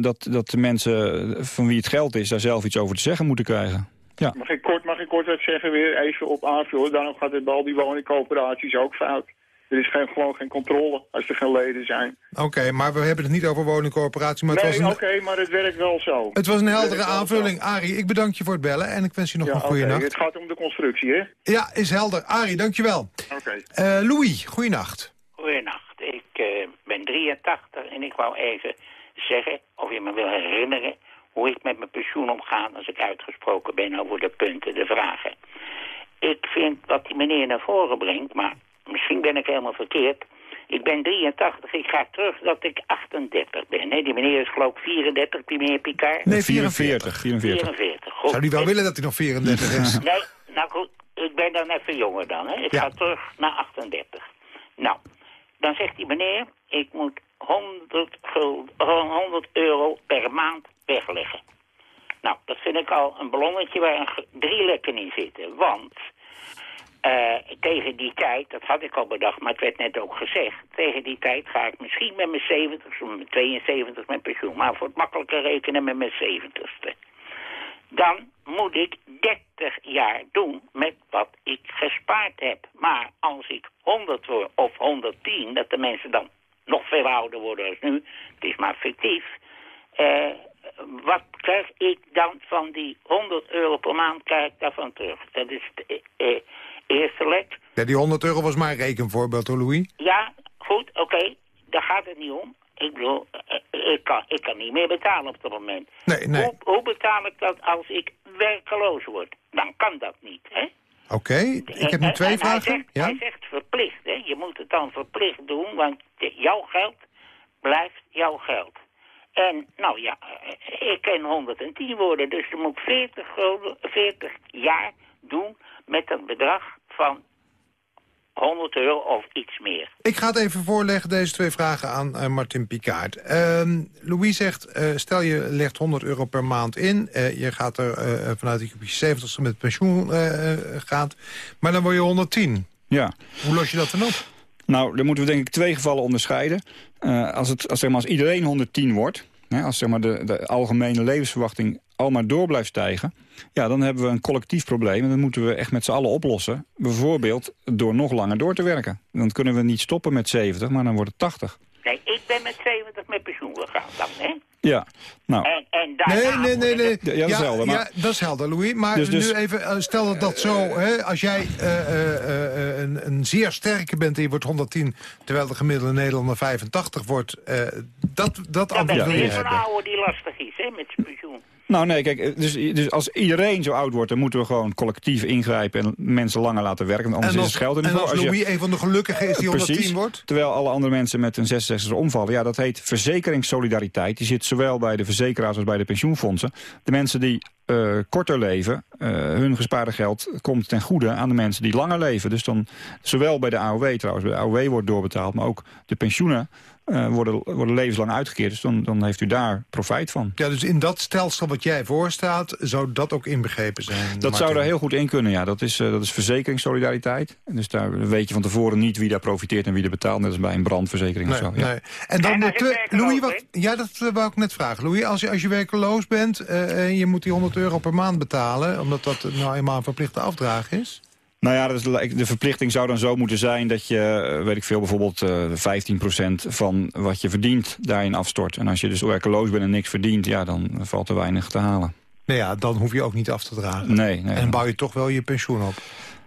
dat, dat de mensen van wie het geld is... daar zelf iets over te zeggen moeten krijgen. Ja. Mag, ik kort, mag ik kort wat zeggen weer even op aanvullen? Daarom gaat het bij al die woningcoöperaties ook fout. Er is geen, gewoon geen controle als er geen leden zijn. Oké, maar we hebben het niet over woningcorporatie. Maar nee, een... oké, maar het werkt wel zo. Het was een heldere aanvulling. Arie, ik bedank je voor het bellen en ik wens je nog ja, een goede okay. nacht. Het gaat om de constructie, hè? Ja, is helder. Arie, dankjewel. Oké. Okay. Uh, Louis, goeienacht. Goeienacht. Ik uh, ben 83 en ik wou even zeggen, of je me wil herinneren... hoe ik met mijn pensioen omga als ik uitgesproken ben over de punten, de vragen. Ik vind wat die meneer naar voren brengt, maar misschien ben ik helemaal verkeerd. Ik ben 83, ik ga terug dat ik 38 ben. Nee, die meneer is geloof ik 34, die meneer Picard. Nee, 44. 44. 44 goed. Zou die wel willen dat hij nog 34 is? nee, nou goed, ik ben dan even jonger dan. Hè. Ik ja. ga terug naar 38. Nou, dan zegt die meneer, ik moet 100, guld, 100 euro per maand wegleggen. Nou, dat vind ik al een ballonnetje waar drie lekken in zitten. Want uh, tegen die tijd, dat had ik al bedacht, maar het werd net ook gezegd... tegen die tijd ga ik misschien met mijn 70 of mijn 72 met pensioen... maar voor het makkelijker rekenen met mijn 70ste. Dan moet ik 30 jaar doen met wat ik gespaard heb. Maar als ik 100 word of 110, dat de mensen dan nog veel ouder worden als nu... het is maar fictief... Uh, wat krijg ik dan van die 100 euro per maand krijg ik daarvan terug? Dat is... Uh, eerste lek. Ja, die 100 euro was maar een rekenvoorbeeld hoor, Louis. Ja, goed, oké. Okay. Daar gaat het niet om. Ik bedoel, uh, ik, kan, ik kan niet meer betalen op dat moment. Nee, nee. Hoe, hoe betaal ik dat als ik werkeloos word? Dan kan dat niet, hè? Oké, ik heb nu twee vragen. Hij zegt, ja? hij zegt verplicht, hè. Je moet het dan verplicht doen, want jouw geld blijft jouw geld. En, nou ja, ik ken 110 worden, dus je moet 40, 40 jaar doen met een bedrag van 100 euro of iets meer. Ik ga het even voorleggen, deze twee vragen aan uh, Martin Picard. Uh, Louis zegt, uh, stel je legt 100 euro per maand in. je gaat er vanuit dat je op je 70ste met pensioen gaat. Maar dan word je 110. Ja. Hoe los je dat dan op? Nou, dan moeten we denk ik twee gevallen onderscheiden. als, het, als, zeg maar, als iedereen 110 wordt... Hè, als zeg maar, de, de algemene levensverwachting al maar door blijft stijgen... ja, dan hebben we een collectief probleem en dat moeten we echt met z'n allen oplossen. Bijvoorbeeld door nog langer door te werken. Dan kunnen we niet stoppen met 70, maar dan wordt het 80. Nee, ik ben met 70 met pensioen gegaan dan, hè? Ja, nou... En, en daarna nee, nee, nee, nee. Ja, dat is helder. Maar... Ja, dat is helder, Louis. Maar Dus- dus- nu even, stel dat dat zo... Hè, als jij uh, uh, een, een zeer sterke bent en je wordt 110... terwijl de gemiddelde Nederlander 85 wordt... dat, dat ja, antwoord wil je is een oude die lastig is, hè, met zijn pensioen. Nou nee, kijk, dus, dus als iedereen zo oud wordt... dan moeten we gewoon collectief ingrijpen en mensen langer laten werken. Anders En is het geld er en niet voor. als Als je- Louis een van de gelukkigen is die 110 Precies, wordt... terwijl alle andere mensen met een 66 omvallen. Ja, dat heet verzekeringssolidariteit. Die zit zowel bij de verzekeraars als bij de pensioenfondsen. De mensen die eh, korter leven, eh, hun gespaarde geld komt ten goede aan de mensen die langer leven. Dus dan, zowel bij de AOW trouwens, bij de AOW wordt doorbetaald, maar ook de pensioenen eh, worden, worden levenslang uitgekeerd. Dus dan, dan heeft u daar profijt van. Ja, dus in dat stelsel wat jij voorstaat... zou dat ook inbegrepen zijn? Dat zou er heel goed in kunnen, ja. Dat is, eh, dat is verzekeringssolidariteit. En Dus daar weet je van tevoren niet wie daar profiteert en wie er betaalt. Net als bij een brandverzekering Nee, of zo. Ja. nee. En dan En werkeloos Louis, wat, ja, dat eh, wou ik net vragen. Louis, als je, als je werkeloos bent eh, en je moet die 100 euro per maand betalen... omdat dat nou eenmaal een verplichte afdraag is... Nou ja, de verplichting zou dan zo moeten zijn dat je, eh, weet ik veel, bijvoorbeeld eh 15% van wat je verdient daarin afstort. En als je dus werkeloos bent en niks verdient, ja, dan valt er weinig te halen. Nou ja, dan hoef je ook niet af te dragen. Nee, nee. En dan bouw je toch wel je pensioen op.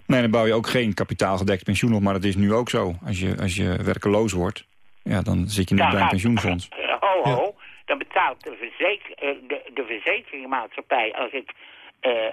nee, dan bouw je ook geen kapitaalgedekt pensioen op, maar dat is nu ook zo. Als je, als je werkeloos wordt, ja, dan zit je niet bij een pensioenfonds. eh, ho, ho. Dan betaalt de, verzeker, eh, de, de verzekeringsmaatschappij als ik...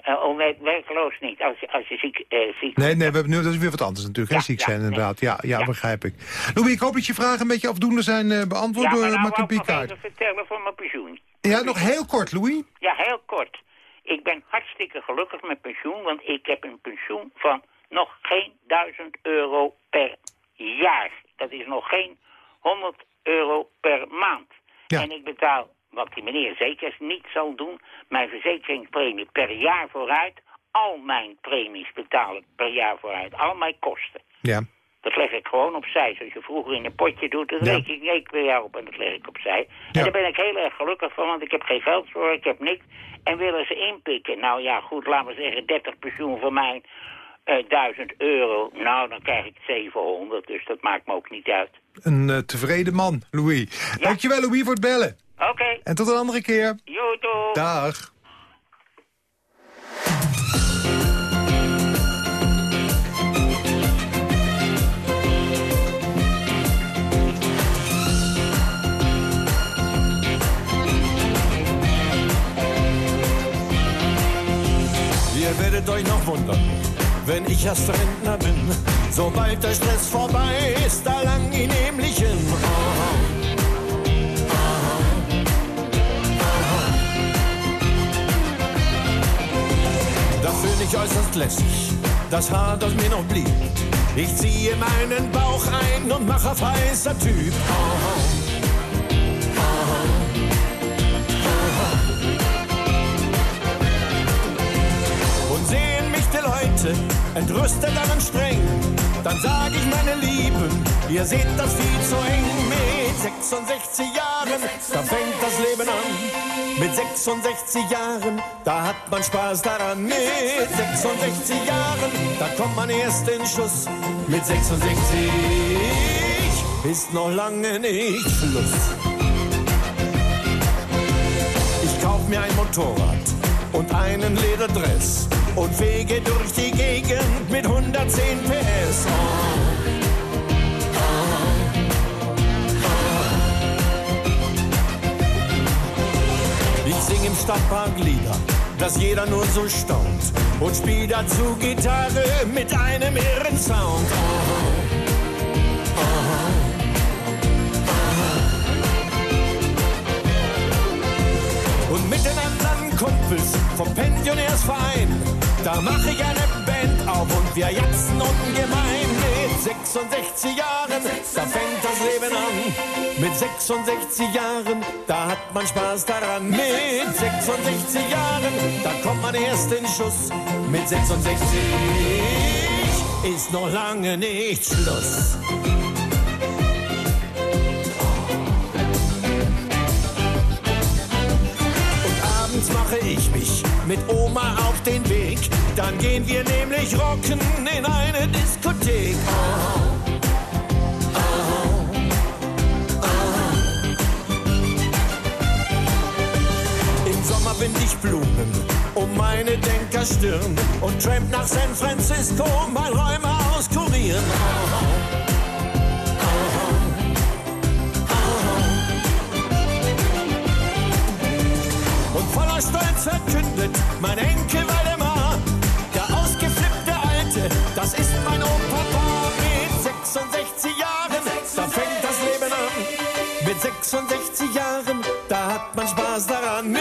oh, nee, werkloos niet, als je, als je ziek, eh, ziek Nee, nee, we hebben nu, dat is weer wat anders natuurlijk. hè, Ja, ziek ja, zijn nee. inderdaad. Ja, ja, Ja. begrijp ik. Louis, ik hoop dat je vragen een beetje afdoende zijn beantwoord Ja, door nou Martin ik Picard. even vertellen voor mijn pensioen. Ja, nog heel kort, Louis. Ja, heel kort. Ik ben hartstikke gelukkig met pensioen, want ik heb een pensioen van nog geen 1000 euro per jaar. Dat is nog geen 100 euro per maand. Ja. En ik betaal, wat die meneer zeker niet zal doen, mijn verzekeringspremie per jaar vooruit. Al mijn premies betaal ik per jaar vooruit, al mijn kosten. Ja. Dat leg ik gewoon opzij. Zoals je vroeger in een potje doet, dan Ja. reken ik per jaar op en dat leg ik opzij. Ja. En daar ben ik heel erg gelukkig van, want ik heb geen geld voor, ik heb niks. En willen ze inpikken, nou ja, goed, laten we zeggen 30 pensioen voor mij, eh 1000 euro. Nou, dan krijg ik 700, dus dat maakt me ook niet uit. Een eh, tevreden man, Louis. Dankjewel, Louis, voor het bellen. Oké, En tot een andere keer. YouTube. Dag. Ihr werdet euch noch wundern, wenn ich erst Rentner bin. Sobald der Stress vorbei ist, da lang ihn ich äußerst lässig, das Haar, das mir noch blieb. Ich ziehe meinen Bauch ein und mache auf heißer Typ. die Leute entrüstet an und streng. Dann sag ich meine Lieben, ihr seht das viel zu eng. Mit 66 Jahren, da fängt das Leben an. Mit 66 Jahren, da hat man Spaß daran. Mit 66 Jahren, da kommt man erst in Schuss. Mit 66 ist noch lange nicht Schluss. Ich kauf mir ein Motorrad und einen Lederdress und fege durch die Gegend mit 110 PS. Ich sing im Stadtpark Lieder, dass jeder nur so staunt. Und spielt dazu Gitarre mit einem irren Sound. Oh, und mit den anderen Kumpels vom Pensionärsverein, da mache ich eine Band auf. Und wir jatzen ungemein mit 66 Jahren, Mit 66 Jahren, da hat man Spaß daran. Mit 66 Jahren, da kommt man erst in Schuss. Mit 66 ist noch lange nicht Schluss. abends mache ich mich mit Oma auf den Weg. Dann gehen wir nämlich rocken in eine Diskothek. Oh, Bin ich Blumen um meine Denkerstirn und tramp nach San Francisco mein Räume auskurieren. Und voller Stolz verkündet mein Enkel Waldemar, der ausgeflippte Alte, das ist mein Opa mit 66 Jahren, da fängt das Leben an. Mit 66 Jahren, da hat man Spaß daran.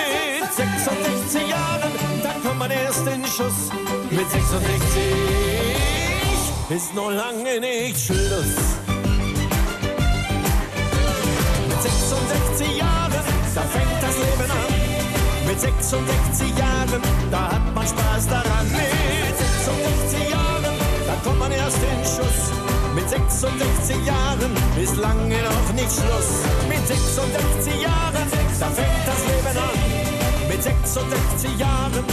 Mit 66 Jahren, da kommt man erst in Schuss. Mit 66 ist noch lange nicht Schluss. Mit 66 Jahren, da fängt das Leben an. Mit 66 Jahren, da hat man Spaß daran. Mit 66 Jahren, da kommt man erst in Schuss. Mit 66 Jahren ist lange noch nicht Schluss. Mit 66 Jahren, da fängt das Leben an. Mit 66 Jahren,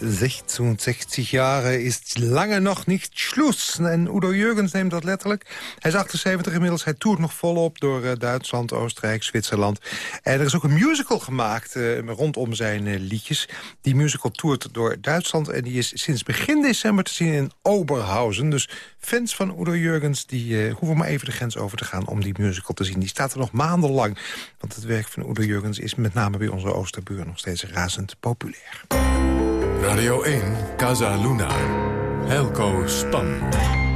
66 jaren is lange nog niet Schluss. En Udo Jurgens neemt dat letterlijk. Hij is 78 inmiddels. Hij toert nog volop door uh, Duitsland, Oostenrijk, Zwitserland. En er is ook een musical gemaakt uh, rondom zijn liedjes. Die musical toert door Duitsland. En die is sinds begin december te zien in Oberhausen. Dus fans van Udo Jurgens die hoeven maar even de grens over te gaan... om die musical te zien. Die staat er nog maandenlang. Want het werk van Udo Jurgens is met name bij onze Oosterbuur... nog steeds razend populair. Radio 1, Casa Luna. Helco Span.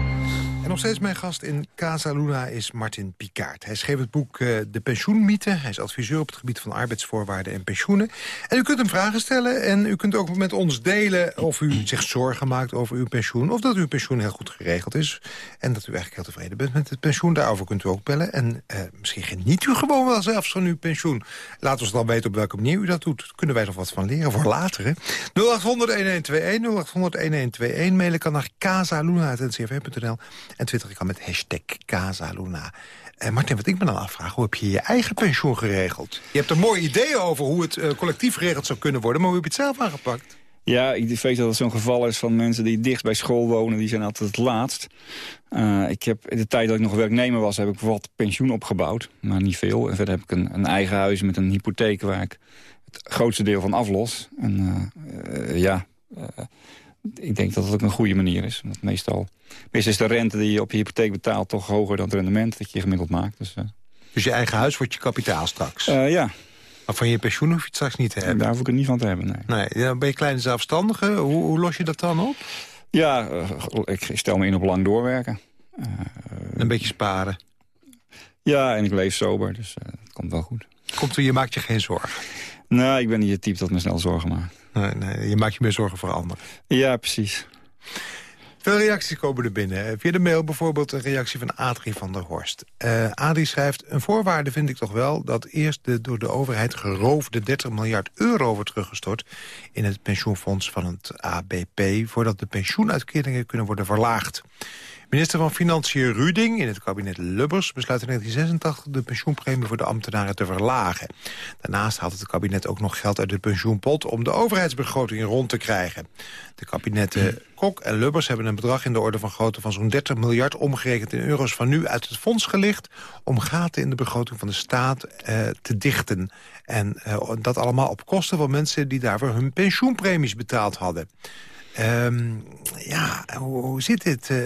En nog steeds mijn gast in Casa Luna is Martin Picard. Hij schreef het boek uh, De Pensioenmythe. Hij is adviseur op het gebied van arbeidsvoorwaarden en pensioenen. En u kunt hem vragen stellen en u kunt ook met ons delen... of u zich zorgen maakt over uw pensioen... of dat uw pensioen heel goed geregeld is. En dat u eigenlijk heel tevreden bent met het pensioen. Daarover kunt u ook bellen. En uh, misschien geniet u gewoon wel zelfs van uw pensioen. Laat ons dan weten op welke manier u dat doet. Kunnen wij nog wat van leren voor later. 0800-1121, 0800-1121. Mailen kan naar casaluna.ncrv.nl en Twitter ik kan met hashtag Casaluna. Uh, Martin, wat ik me dan afvraag, hoe heb je je eigen pensioen geregeld? Je hebt een mooi idee over hoe het uh, collectief geregeld zou kunnen worden... maar hoe heb je het zelf aangepakt? Ja, ik weet dat het zo'n geval is van mensen die dicht bij school wonen. Die zijn altijd het laatst. Uh, ik heb, in de tijd dat ik nog werknemer was, heb ik wat pensioen opgebouwd. Maar niet veel. En verder heb ik een, een eigen huis met een hypotheek waar ik het grootste deel van aflos. En uh, ja, ik denk dat het ook een goede manier is. Want meestal, meestal is de rente die je op je hypotheek betaalt... toch hoger dan het rendement dat je gemiddeld maakt. Dus, uh... dus je eigen huis wordt je kapitaal straks? Uh, ja. Maar van je pensioen hoef je het straks niet te hebben? Daar hoef ik het niet van te hebben, nee. nee dan ben je kleine zelfstandige. Hoe, hoe los je dat dan op? Ja, uh, ik stel me in op lang doorwerken. een beetje sparen? Ja, en ik leef sober, dus het komt wel goed. Komt er, je maakt je geen zorgen? Nou, ik ben niet het type dat me snel zorgen maakt. Nee, nee, je maakt je meer zorgen voor anderen. Ja, precies. Veel reacties komen er binnen. Via de mail bijvoorbeeld een reactie van Adrie van der Horst. Uh, Adrie schrijft, een voorwaarde vind ik toch wel... dat eerst de door de overheid geroofde 30 miljard euro wordt teruggestort... in het pensioenfonds van het ABP... voordat de pensioenuitkeringen kunnen worden verlaagd. Minister van Financiën Ruding in het kabinet Lubbers besluit in 1986 de pensioenpremie voor de ambtenaren te verlagen. Daarnaast had het kabinet ook nog geld uit de pensioenpot om de overheidsbegroting rond te krijgen. De kabinetten Kok en Lubbers hebben een bedrag in de orde van grootte van zo'n 30 miljard omgerekend in euro's van nu uit het fonds gelicht om gaten in de begroting van de staat eh, te dichten. En eh, dat allemaal op kosten van mensen die daarvoor hun pensioenpremies betaald hadden. Ehm, ja, hoe, zit dit? Uh,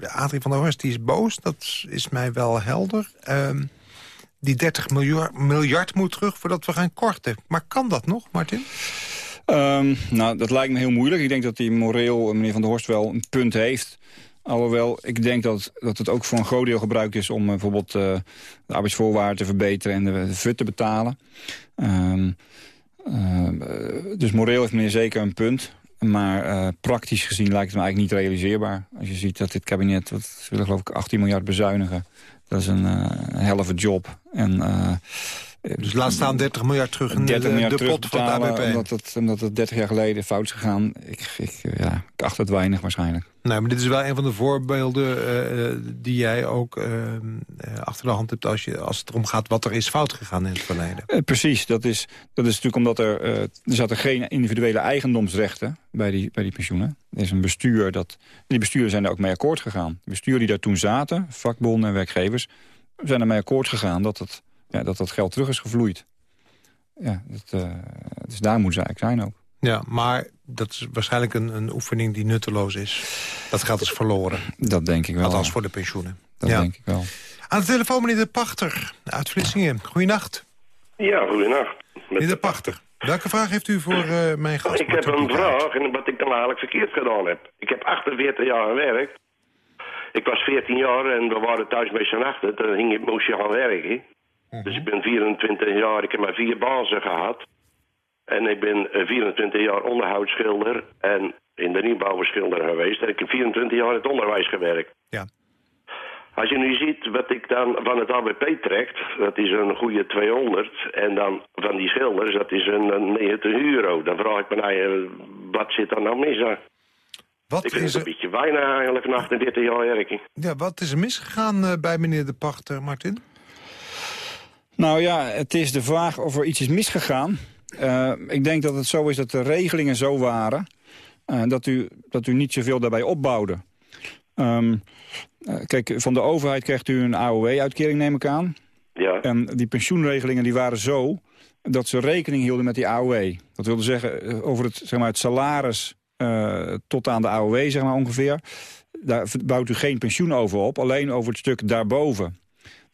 Adrie van der Horst die is boos, dat is mij wel helder. Ehm, die 30 miljard, miljard moet terug voordat we gaan korten. Maar kan dat nog, Martin? Um, nou, dat lijkt me heel moeilijk. Ik denk dat die moreel, meneer Van der Horst, wel een punt heeft. Alhoewel, ik denk dat, dat het ook voor een groot deel gebruikt is... om uh, bijvoorbeeld de arbeidsvoorwaarden te verbeteren en de, de VUT te betalen. Dus moreel heeft meneer zeker een punt. Maar praktisch gezien lijkt het me eigenlijk niet realiseerbaar. Als je ziet dat dit kabinet, wat willen geloof ik 18 miljard bezuinigen... dat is een helft job. En dus laat staan 30 miljard terug in 30 de, de pot van het ABP. Omdat het, omdat het 30 jaar geleden fout is gegaan. Ik, ik, ja, ik acht het weinig waarschijnlijk. Nee, maar dit is wel een van de voorbeelden uh, die jij ook uh, achter de hand hebt... Als, je, als het erom gaat wat er is fout gegaan in het verleden. precies, dat is, dat is natuurlijk omdat er... er zaten geen individuele eigendomsrechten bij die, bij die pensioenen. Er is een bestuur dat... Die besturen zijn er ook mee akkoord gegaan. De besturen die daar toen zaten, vakbonden en werkgevers... zijn er mee akkoord gegaan dat het ja, dat dat geld terug is gevloeid. Ja, dat, uh, dus daar moet ze eigenlijk zijn ook. Ja, maar dat is waarschijnlijk een, een oefening die nutteloos is. Dat geld is verloren. Dat denk ik wel. Althans voor de pensioenen. Dat denk ik wel. Aan de telefoon meneer De Pachter uit Vlissingen. Goedenacht. Ja, goedenacht. Meneer De Pachter. Welke vraag heeft u voor uh, mijn gast? Ik heb een vraag en wat ik dan eigenlijk verkeerd gedaan heb. Ik heb 48 jaar gewerkt. Ik was 14 jaar en we waren thuis bij z'n achter. Toen ging ik, moest je gaan werken. Dus ik ben 24 jaar, ik heb maar vier bazen gehad. En ik ben 24 jaar onderhoudsschilder en in de nieuwbouwschilder geweest. En ik heb 24 jaar in het onderwijs gewerkt. Ja. Als je nu ziet wat ik dan van het ABP trekt, dat is een goede 200. En dan van die schilders, dat is een 90 euro. Dan vraag ik me nou, wat zit er nou mis aan? Wat ik vind is het een beetje weinig eigenlijk na 38 jaar werking. Ja, wat is er misgegaan uh, bij meneer De Pachter, Martin? Nou ja, het is de vraag of er iets is misgegaan. Uh, ik denk dat het zo is dat de regelingen zo waren... Uh, dat, u, dat u niet zoveel daarbij opbouwde. Um, uh, kijk, van de overheid krijgt u een AOW-uitkering, neem ik aan. Ja. En die pensioenregelingen die waren zo dat ze rekening hielden met die AOW. Dat wilde zeggen, over het, zeg maar, het salaris tot aan de AOW, zeg maar ongeveer... daar bouwt u geen pensioen over op, alleen over het stuk daarboven.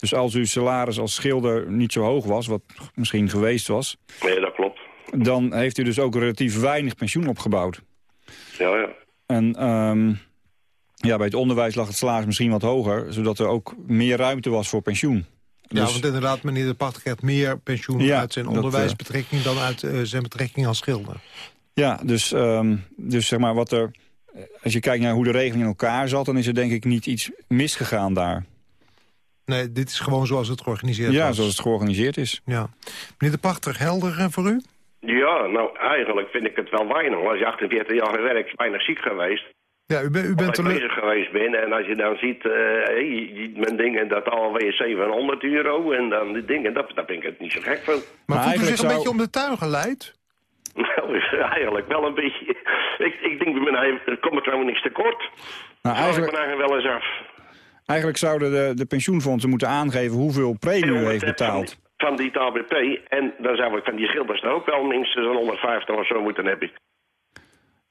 Dus als uw salaris als schilder niet zo hoog was, wat misschien geweest was... Nee, dat klopt. Dan heeft u dus ook relatief weinig pensioen opgebouwd. Ja, ja. En um, ja, bij het onderwijs lag het salaris misschien wat hoger... zodat er ook meer ruimte was voor pensioen. Ja, dus... want inderdaad, meneer De Pachter krijgt meer pensioen ja, uit zijn onderwijsbetrekking... dan uit uh, zijn betrekking als schilder. Ja, dus, um, dus zeg maar wat er... Als je kijkt naar hoe de regeling in elkaar zat... dan is er denk ik niet iets misgegaan daar. Nee, dit is gewoon zoals het georganiseerd ja, was. zoals het georganiseerd is. Ja. Meneer De Pachter, helder eh, voor u? Ja, nou eigenlijk vind ik het wel weinig. Als je 48 jaar gewerkt, weinig ziek geweest. Ja, u, ben, u bent er bezig geweest ben. En als je dan ziet, uh, hey, men dingen dat alweer 700 euro en dan die dingen, dat, daar ben ik het niet zo gek van. Maar, maar voelt u zich zou... een beetje om de tuin geleid? Nou, eigenlijk wel een beetje. Ik, ik denk, er komt er trouwens niks tekort. Nou, eigenlijk... Ik me wel eens af. Eigenlijk zouden de, de pensioenfondsen moeten aangeven hoeveel premie u heeft betaald. Van, die ABP. En dan zou ik van die schilders er ook wel minstens een 150 of zo moeten hebben.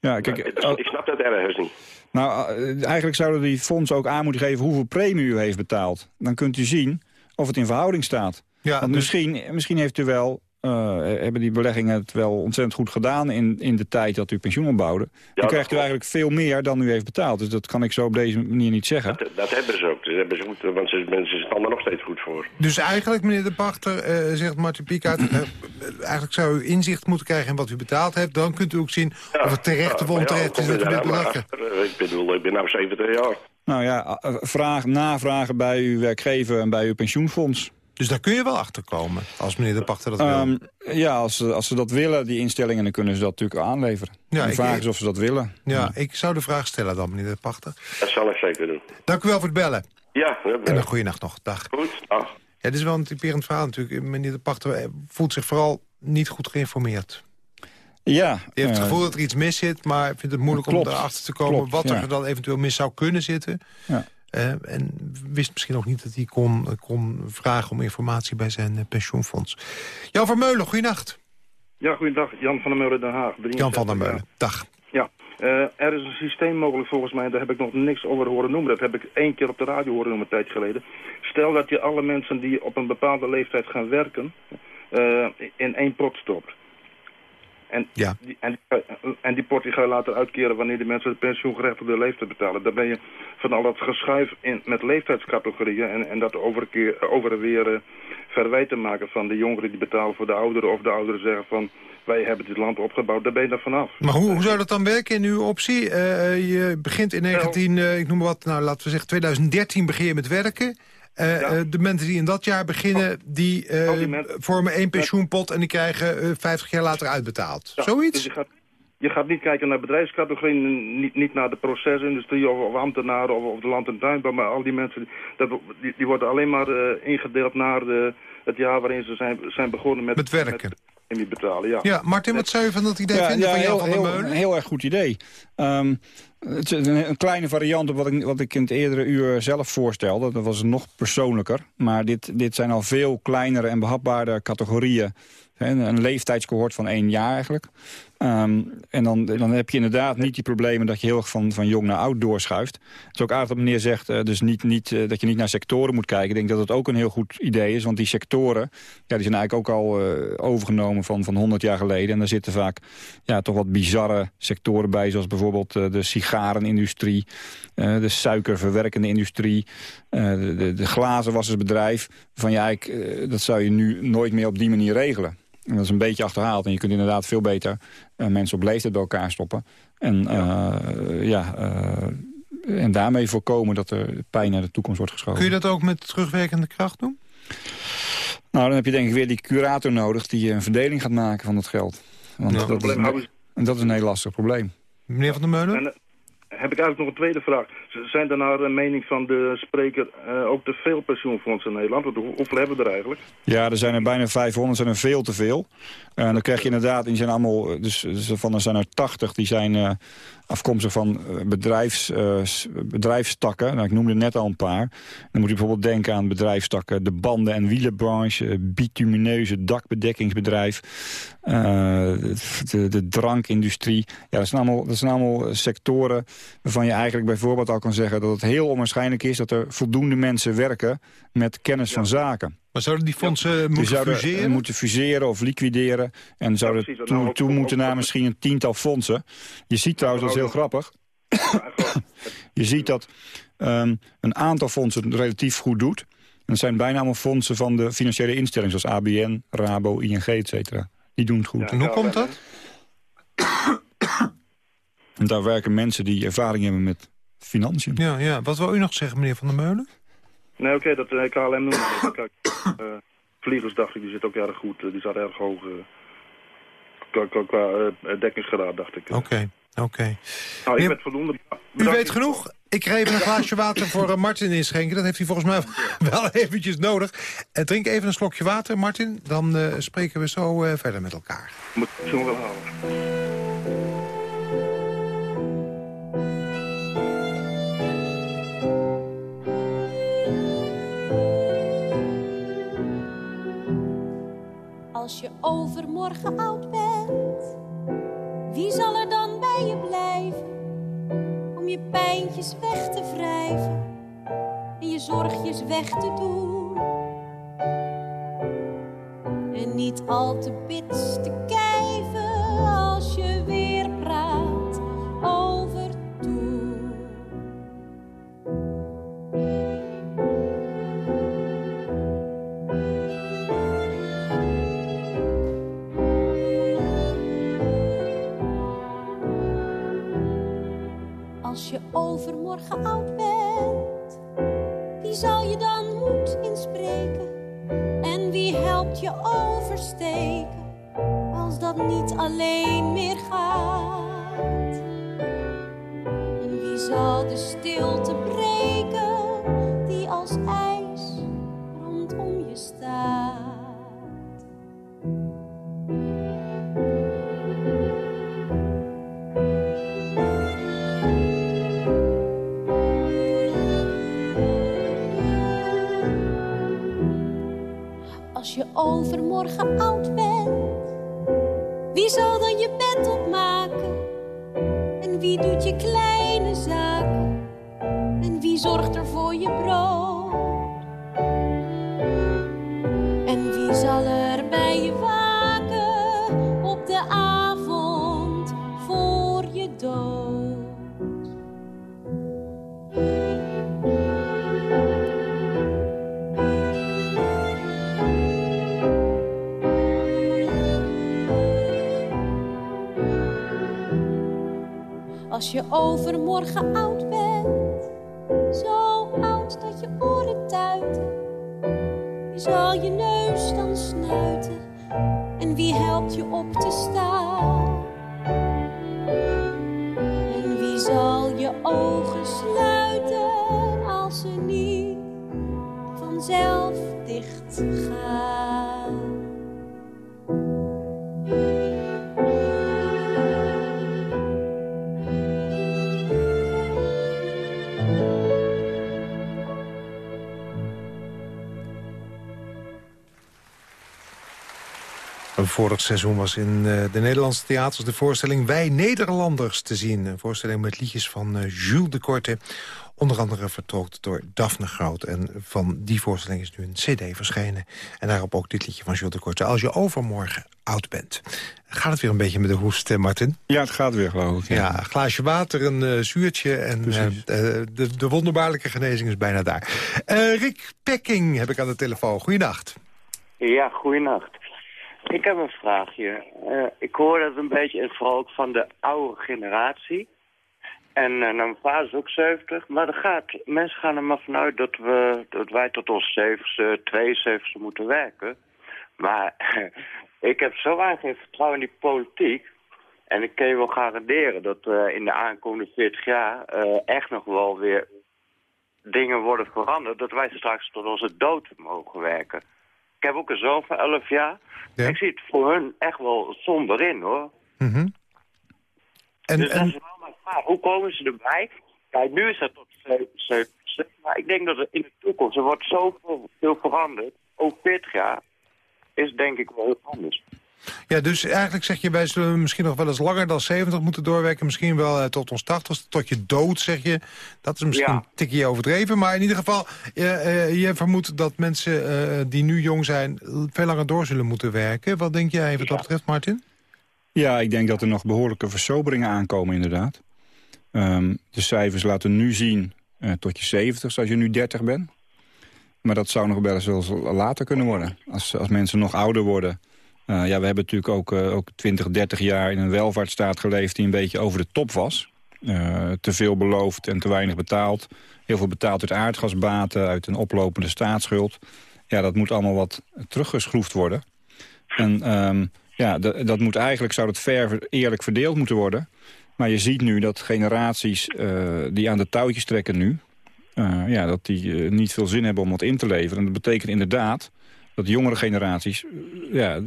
Ja, kijk, ik, ik snap dat ergens niet. Nou, eh, eigenlijk zouden die fondsen ook aan moeten geven hoeveel premie u heeft betaald. Dan kunt u zien of het in verhouding staat. Ja, Want dus... misschien, misschien heeft u wel uh, hebben die beleggingen het wel ontzettend goed gedaan in, in de tijd dat u pensioen opbouwde. dan krijgt u eigenlijk veel meer dan u heeft betaald. Dus dat kan ik zo op deze manier niet zeggen. Dat, dat hebben ze ook. Dat hebben ze goed, want ze, mensen staan er nog steeds goed voor. Dus eigenlijk, meneer De Pachter, uh, zegt Martin Piekaert... Uh, eigenlijk zou u inzicht moeten krijgen in wat u betaald heeft. Dan kunt u ook zien ja, of het terecht of onterecht is dat u beleggen. Ik bedoel, ik ben nu 70 jaar. Nou ja, vraag, navragen bij uw werkgever en bij uw pensioenfonds. Dus daar kun je wel achter komen, als meneer De Pachter dat wil. Um, ja, als ze, als ze dat willen, die instellingen, dan kunnen ze dat natuurlijk aanleveren. Ja, de vraag is of ze dat willen. Ja, ik zou de vraag stellen dan, meneer De Pachter. Dat zal ik zeker doen. Dank u wel voor het bellen. Ja. En een goede nacht nog. Dag. Goed, dag. Ja, dit is wel een typerend verhaal natuurlijk. Meneer De Pachter voelt zich vooral niet goed geïnformeerd. Ja. Je heeft het uh, gevoel dat er iets mis zit, maar vindt het moeilijk klopt, om erachter te komen... Klopt, wat er ja. dan eventueel mis zou kunnen zitten. Ja. En wist misschien ook niet dat hij kon, kon vragen om informatie bij zijn uh, pensioenfonds. Jan van Meulen, goeienacht. Ja, goeiedag. Jan van der Meulen, Den Haag. Jan van der Meulen, dag. Ja. Uh, er is een systeem mogelijk volgens mij, daar heb ik nog niks over horen noemen. Dat heb ik één keer op de radio horen noemen een tijdje geleden. Stel dat je alle mensen die op een bepaalde leeftijd gaan werken, uh, in één pot stopt. En, ja. die, en, en die pot die ga je later uitkeren wanneer die mensen de pensioengerechtigde leeftijd betalen. Dan ben je van al dat geschuif in, met leeftijdscategorieën en, en dat over, een keer, over en weer uh, verwijten maken van de jongeren die betalen voor de ouderen of de ouderen zeggen van wij hebben dit land opgebouwd, daar ben je er vanaf. Maar hoe, hoe zou dat dan werken in uw optie? Uh, je begint in 19, uh, ik noem maar wat, nou laten we zeggen 2013 begin je met werken. Uh, de mensen die in dat jaar beginnen, oh. die, uh, vormen één pensioenpot... en die krijgen uh, 50 jaar later uitbetaald. Ja, Zoiets? Dus je, gaat, je gaat niet kijken naar bedrijfscategorieën, niet, niet naar de procesindustrie of, of ambtenaren of, of, de land- en tuinbouw... maar al die mensen, dat, die, die, worden alleen maar ingedeeld naar de, het jaar waarin ze zijn, zijn begonnen met... Met werken. Met, die betalen, ja. Ja, Martin, wat zou je van dat idee ja, vinden ja, van Jan heel, van Meulen? Heel, heel erg goed idee. Um, het is een, kleine variant op wat ik, wat ik in het eerdere uur zelf voorstelde. Dat was nog persoonlijker. Maar dit, dit zijn al veel kleinere en behapbaarder categorieën. Een leeftijdscohort van één jaar eigenlijk. Um, en dan, dan heb je inderdaad niet die problemen dat je heel erg van, van jong naar oud doorschuift. Het is ook aardig dat meneer zegt uh, dus niet, niet, uh, dat je niet naar sectoren moet kijken. Ik denk dat het ook een heel goed idee is, want die sectoren ja, die zijn eigenlijk ook al uh, overgenomen van, van 100 jaar geleden. En daar zitten vaak ja, toch wat bizarre sectoren bij, zoals bijvoorbeeld de sigarenindustrie, de suikerverwerkende industrie, de, de glazenwassersbedrijf. Van ja, ik, dat zou je nu nooit meer op die manier regelen. En dat is een beetje achterhaald. En je kunt inderdaad veel beter uh, mensen op leeftijd bij elkaar stoppen. En, ja. Uh, ja uh, en daarmee voorkomen dat er pijn naar de toekomst wordt geschoven. Kun je dat ook met terugwerkende kracht doen? Nou, dan heb je denk ik weer die curator nodig... die een verdeling gaat maken van dat geld. Want dat, is een, en dat is een heel lastig probleem. Meneer Van der Meulen? Heb ik eigenlijk nog een tweede vraag. Zijn er naar de mening van de spreker uh, ook te veel pensioenfondsen in Nederland? Hoeveel hebben we er eigenlijk? Ja, er zijn er bijna 500, zijn er veel te veel. En dan krijg je inderdaad, die zijn allemaal, dus, dus van er zijn er 80, die zijn uh, afkomstig van bedrijfs, bedrijfstakken. Nou, ik noemde net al een paar. Dan moet je bijvoorbeeld denken aan bedrijfstakken, de banden- en wielenbranche, bitumineuze dakbedekkingsbedrijf, de, de, drankindustrie. Ja, dat zijn allemaal, dat zijn allemaal sectoren waarvan je eigenlijk bijvoorbeeld al kan zeggen... dat het heel onwaarschijnlijk is dat er voldoende mensen werken met kennis ja. van zaken. Maar zouden die fondsen ja. moeten zouden fuseren? moeten fuseren of liquideren. En zouden ja, toe, nou toe moeten naar misschien een tiental fondsen. Je ziet trouwens, dat is heel grappig... je ziet dat um, een aantal fondsen het relatief goed doet. En dat zijn bijna allemaal fondsen van de financiële instellingen... zoals ABN, Rabo, ING, et cetera. Die doen het goed. en hoe komt dat? En daar werken mensen die ervaring hebben met financiën. Ja, ja. Wat wil u nog zeggen, meneer Van der Meulen? Nee, oké, okay, dat uh, KLM noemen. Uh, vliegers dacht ik, die zit ook erg goed. Uh, die zat erg hoog qua, qua, qua dekkingsgraad, dacht ik. Oké, okay, oké. Okay. Nou, ik ben voldoende... U weet genoeg. Ik ga even een glaasje water voor Martin inschenken. Dat heeft hij volgens mij wel eventjes nodig. Drink even een slokje water, Martin. Dan spreken we zo verder met elkaar. Moet ik zo wel houden. Je overmorgen oud bent, wie zal er dan bij je blijven? Om je pijntjes weg te wrijven en je zorgjes weg te doen. En niet al te bits te kijven als je weer overmorgen oud bent, wie zal je dan moed inspreken? En wie helpt je oversteken als dat niet alleen meer gaat? En wie zal de stilte breken overmorgen oud bent, wie zal dan je bed opmaken? En En wie doet je kleine zaken? En wie zorgt er voor je brood? Overmorgen oud Vorig seizoen was in eh, de Nederlandse theaters de voorstelling Wij Nederlanders te zien. Een voorstelling met liedjes van eh, Jules de Korte. Onder andere vertolkt door Daphne Groot. En van die voorstelling is nu een cd verschenen. En daarop ook dit liedje van Jules de Korte. Als je overmorgen oud bent. Gaat het weer een beetje met de hoest, eh, Martin? Ja, het gaat weer, geloof ik. Ja, Ja. een glaasje water, een eh, zuurtje en de, de wonderbaarlijke genezing is bijna daar. Eh, Rick Pekking heb ik aan de telefoon. Goeienacht. Ja, goeienacht. Ik heb een vraagje. Eh, ik hoor dat een beetje, en vooral ook van de oude generatie. En nou, mijn vader is ook 70, maar er gaat, mensen gaan er maar vanuit dat, we, dat wij tot ons 70, 72 moeten werken. Maar ik heb zo weinig geen vertrouwen in die politiek. En ik kan je wel garanderen dat eh, in de aankomende 40 jaar echt nog wel weer dingen worden veranderd. Dat wij straks tot onze dood mogen werken. Ik heb ook een zoon van 11 jaar. Ik zie het voor hun echt wel somber in, hoor. Mhm. En, dus dat en, is wel mijn vraag. Hoe komen ze erbij? Kijk, nu is dat tot 70. Maar ik denk dat er in de toekomst, er wordt zoveel veel veranderd. Over 40 jaar is denk ik wel heel anders. Ja, dus eigenlijk zeg je, wij zullen misschien nog wel eens langer dan 70 moeten doorwerken. Misschien wel eh, tot ons 80 tot je dood, zeg je. Dat is misschien Ja. een tikje overdreven. Maar in ieder geval, eh, eh, je vermoedt dat mensen eh, die nu jong zijn... veel langer door zullen moeten werken. Wat denk jij wat dat betreft, Martin? Ja, ik denk dat er nog behoorlijke versoberingen aankomen inderdaad. Ehm, de cijfers laten nu zien eh, tot je 70 als je nu 30 bent. Maar dat zou nog wel eens wel eens later kunnen worden. Als, als mensen nog ouder worden. Eh, ja, we hebben natuurlijk ook, eh, ook 20, 30 jaar in een welvaartsstaat geleefd... die een beetje over de top was. Eh, te veel beloofd en te weinig betaald. Heel veel betaald uit aardgasbaten, uit een oplopende staatsschuld. Ja, dat moet allemaal wat teruggeschroefd worden. En ehm, ja, dat moet eigenlijk, zou dat ver eerlijk verdeeld moeten worden. Maar je ziet nu dat generaties eh, die aan de touwtjes trekken nu... ja, dat die niet veel zin hebben om wat in te leveren. En dat betekent inderdaad dat jongere generaties... eh, ja,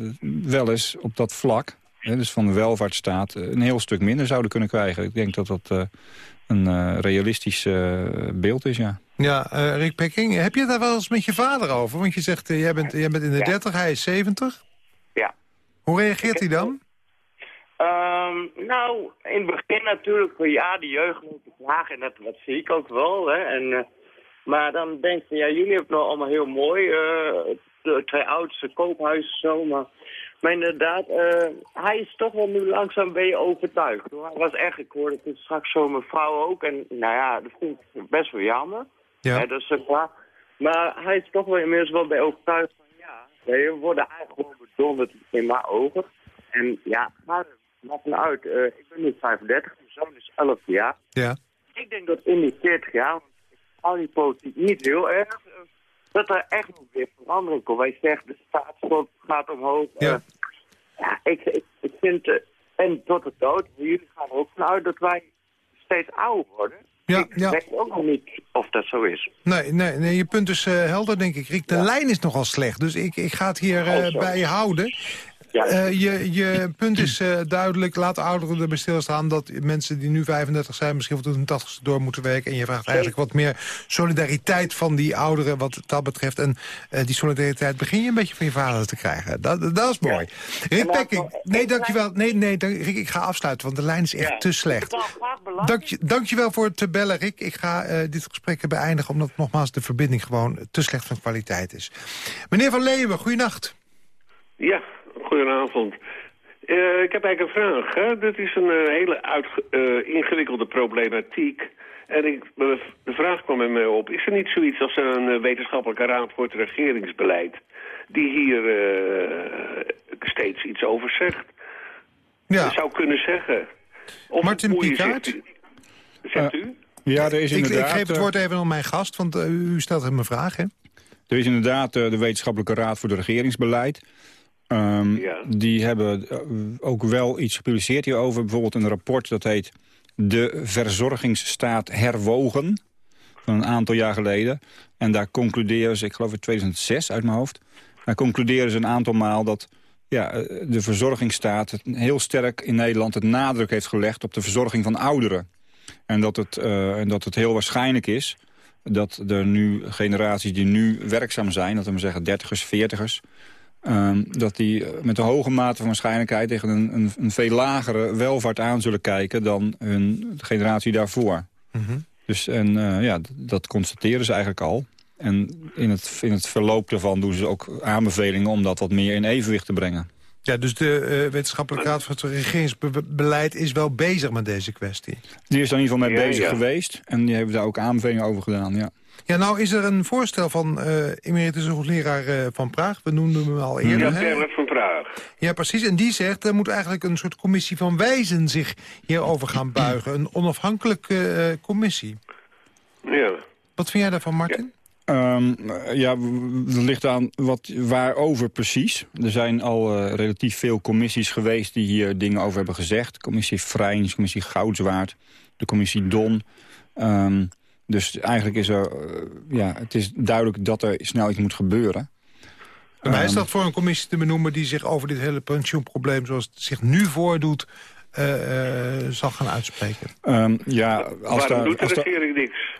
wel eens op dat vlak, hè, dus van de welvaartsstaat... eh, een heel stuk minder zouden kunnen krijgen. Ik denk dat dat eh, een eh, realistisch eh, beeld is, ja. Ja, eh, Rick Pekking, heb je daar wel eens met je vader over? Want je zegt, jij, bent, jij bent in de Ja. 30, hij is 70. Ja. Hoe reageert hij dan? Ehm, nou, in het begin natuurlijk van ja, de jeugd moet vragen en dat, dat zie ik ook wel. Hè. En, eh, maar dan denk je, ja, jullie hebben het nou allemaal heel mooi. eh, twee oudste koophuizen zo, maar, maar inderdaad, eh, hij is toch wel nu langzaam je overtuigd. Hoor. Hij was echt, ik hoorde het straks zo mijn vrouw ook. En nou ja, dat vind ik best wel jammer. Ja. Dat is eh, klaar. Maar hij is toch wel inmiddels wel bij overtuigd van ja, we worden eigenlijk gewoon bedonderd in mijn ogen. En ja, ga er maar vanuit. eh ik ben nu 35, mijn zoon is 11 jaar. Ja. Ik denk dat in die 40 jaar, want ik hou die politiek niet heel erg, eh, dat er echt nog weer verandering komt. Wij zeggen de staatsschuld gaat omhoog. Ja. Eh, ja, ik, ik, ik vind, eh, en tot de dood, jullie gaan er ook vanuit dat wij steeds ouder worden. Ja, ik ja. weet ook nog niet of dat zo is. Nee, nee, nee je punt is eh, helder, denk ik. Rick, de lijn is nogal slecht, dus ik, ik ga het hier Oh, zo. bij houden. Ja. Eh, je, je punt is eh, duidelijk. Laat de ouderen erbij stilstaan dat mensen die nu 35 zijn... misschien tot hun 80 door moeten werken. En je vraagt eigenlijk wat meer solidariteit van die ouderen wat dat betreft. En eh, die solidariteit begin je een beetje van je vader te krijgen. Dat, dat is mooi. Rick Pekking, nee, dankjewel. Nee, nee, Rick, ik ga afsluiten, want de lijn is echt te slecht. Dank je, dankjewel voor het bellen, Rick. Ik ga dit gesprek beëindigen omdat nogmaals de verbinding gewoon te slecht van kwaliteit is. Meneer Van Leeuwen, goeienacht. Ja, goedenavond. Uh, ik heb eigenlijk een vraag. Hè? Dit is een uh, hele uitge- uh, ingewikkelde problematiek. En ik, de vraag kwam in mij op. Is er niet zoiets als een wetenschappelijke raad voor het regeringsbeleid... die hier steeds iets over zegt? Ja. Zou kunnen zeggen. Of Martin Picard? zegt- Zegt u? Ja, er is Ik, ik inderdaad... geef het eh, woord even aan mijn gast, want eh, u stelt hem een vraag, hè? Er is inderdaad eh, de Wetenschappelijke Raad voor het Regeringsbeleid. Ehm, Die hebben eh, ook wel iets gepubliceerd hierover. Bijvoorbeeld een rapport dat heet De Verzorgingsstaat herwogen. Van een aantal jaar geleden. En daar concluderen ze, ik geloof in 2006 uit mijn hoofd. Daar concluderen ze een aantal maal dat ja, eh, de verzorgingsstaat heel sterk in Nederland het nadruk heeft gelegd op de verzorging van ouderen. En dat het, eh, en dat het heel waarschijnlijk is dat er nu generaties die nu werkzaam zijn... dat we maar zeggen dertigers, veertigers... ehm, dat die eh, met een hoge mate van waarschijnlijkheid... tegen een, een, een veel lagere welvaart aan zullen kijken... dan hun generatie daarvoor. Dus en, eh, ja, dat constateren ze eigenlijk al. En in het, in het verloop daarvan doen ze ook aanbevelingen... om dat wat meer in evenwicht te brengen. Ja, dus de eh, Wetenschappelijke Raad voor het Regeringsbeleid is wel bezig met deze kwestie. Die is daar in ieder geval mee Ja, bezig ja. geweest. En die hebben daar ook aanbevelingen over gedaan, ja. Ja, nou is er een voorstel van eh emeritus hoogleraar eh, Van Praag. We noemden hem al eerder. Ja? Bernard van Praag. Ja, precies. En die zegt, er moet eigenlijk een soort commissie van wijzen zich hierover gaan buigen. Een onafhankelijke eh, commissie. Ja. Wat vind jij daarvan, Martin? Ehm, eh, ja, dat ligt aan wat, waarover precies. Er zijn al eh, relatief veel commissies geweest die hier dingen over hebben gezegd. Commissie Vrijns, commissie Goudzwaard, de commissie Don. Ehm, dus eigenlijk is er, eh, ja, het is duidelijk dat er snel iets moet gebeuren. En hij is Ehm, dat voor een commissie te benoemen die zich over dit hele pensioenprobleem... zoals het zich nu voordoet, eh, eh, zal gaan uitspreken. ehm, ja, als Waarom daar, doet de regering niks?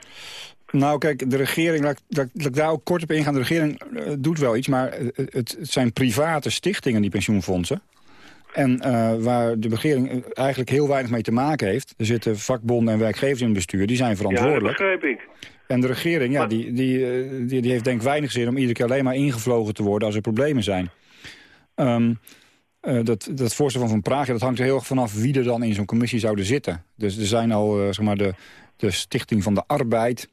Nou, kijk, de regering, laat, laat, laat ik daar ook kort op ingaan. De regering eh, doet wel iets, maar eh, het, het zijn private stichtingen, die pensioenfondsen. En eh, waar de regering eh, eigenlijk heel weinig mee te maken heeft... er zitten vakbonden en werkgevers in het bestuur, die zijn Ja, dat verantwoordelijk. begrijp ik. en de regering, ja, die, die, eh, die, die heeft denk ik weinig zin om iedere keer alleen maar ingevlogen te worden... als er problemen zijn. Ehm, eh, dat, dat voorstel van Van Praag, dat hangt er heel erg vanaf wie er dan in zo'n commissie zouden zitten. Dus er zijn al, eh, zeg maar, de, de Stichting van de Arbeid...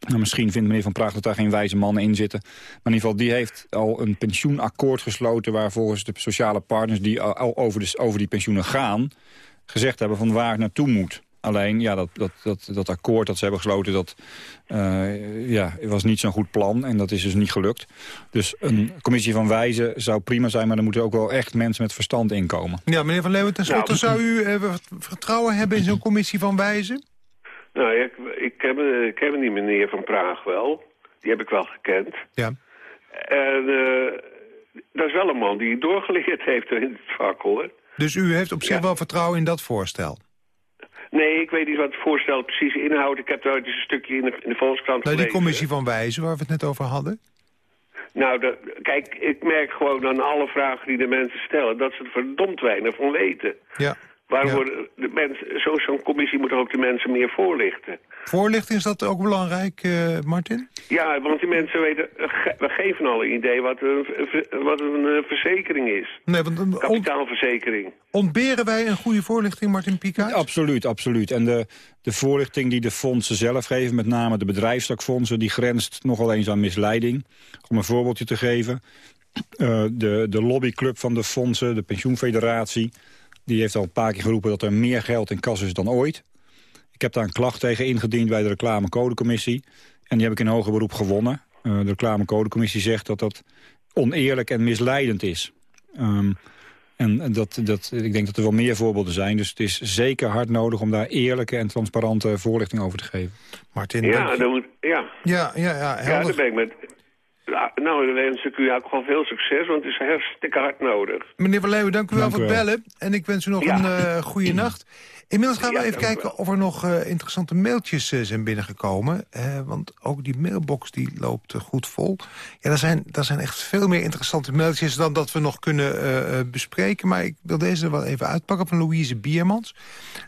Nou, misschien vindt meneer Van Praag dat daar geen wijze mannen in zitten. Maar in ieder geval, die heeft al een pensioenakkoord gesloten... waar volgens de sociale partners die al- over, de, over die pensioenen gaan... gezegd hebben van waar het naartoe moet. Alleen, ja, dat, dat, dat, dat akkoord dat ze hebben gesloten... dat eh, ja, was niet zo'n goed plan en dat is dus niet gelukt. Dus een commissie van wijzen zou prima zijn... maar er moeten ook wel echt mensen met verstand inkomen. Ja, meneer Van Leeuwen, tenslotte Nou, zou u eh, vertrouwen hebben in zo'n commissie van wijzen? Nou, ik, ik, ken, ik ken die meneer van Praag wel. Die heb ik wel gekend. Ja. En eh, dat is wel een man die doorgeleerd heeft in het vak, hoor. Dus u heeft op zich wel vertrouwen in dat voorstel? Nee, ik weet niet wat het voorstel precies inhoudt. Ik heb ooit eens een stukje in de, in de Volkskrant Nou, die commissie van wijzen, waar we het net over hadden? Nou, dat- kijk, ik merk gewoon aan alle vragen die de mensen stellen... dat ze er verdomd weinig van weten. Ja. Waarom Ja. worden de mensen, zo- zo'n commissie moet ook de mensen meer voorlichten. Voorlichting, is dat ook belangrijk, eh, Martin? Ja, want die mensen weten, eh, ge- we geven al een idee wat een, wat een eh, verzekering is. Nee, want een- Kapitaalverzekering. ontberen wij een goede voorlichting, Martin Picard? Absoluut, absoluut. En de, de voorlichting die de fondsen zelf geven... met name de bedrijfstakfondsen, die grenst nogal eens aan misleiding. Om een voorbeeldje te geven. eh, de, de lobbyclub van de fondsen, de pensioenfederatie... die heeft al een paar keer geroepen dat er meer geld in kas is dan ooit. Ik heb daar een klacht tegen ingediend bij de reclamecodecommissie. En die heb ik in hoger beroep gewonnen. Eh, de reclamecodecommissie zegt dat dat oneerlijk en misleidend is. Ehm, en dat, dat, ik denk dat er wel meer voorbeelden zijn. Dus het is zeker hard nodig om daar eerlijke en transparante voorlichting over te geven. Martin, Ja, dan moet, ja. Ja, ja, ja, ja, helder. daar ben ik met... Ja, nou, dan wens ik u ook gewoon veel succes, want het is hartstikke hard nodig. Meneer Van Leeuwen, dank u wel Dank voor het bellen. En ik wens u nog Ja. een eh goede nacht. Inmiddels gaan we even kijken of er nog eh, interessante mailtjes eh, zijn binnengekomen. Eh, want ook die mailbox die loopt goed vol. Ja, daar zijn, daar zijn echt veel meer interessante mailtjes dan dat we nog kunnen bespreken. Maar ik wil deze er wel even uitpakken van Louise Biermans.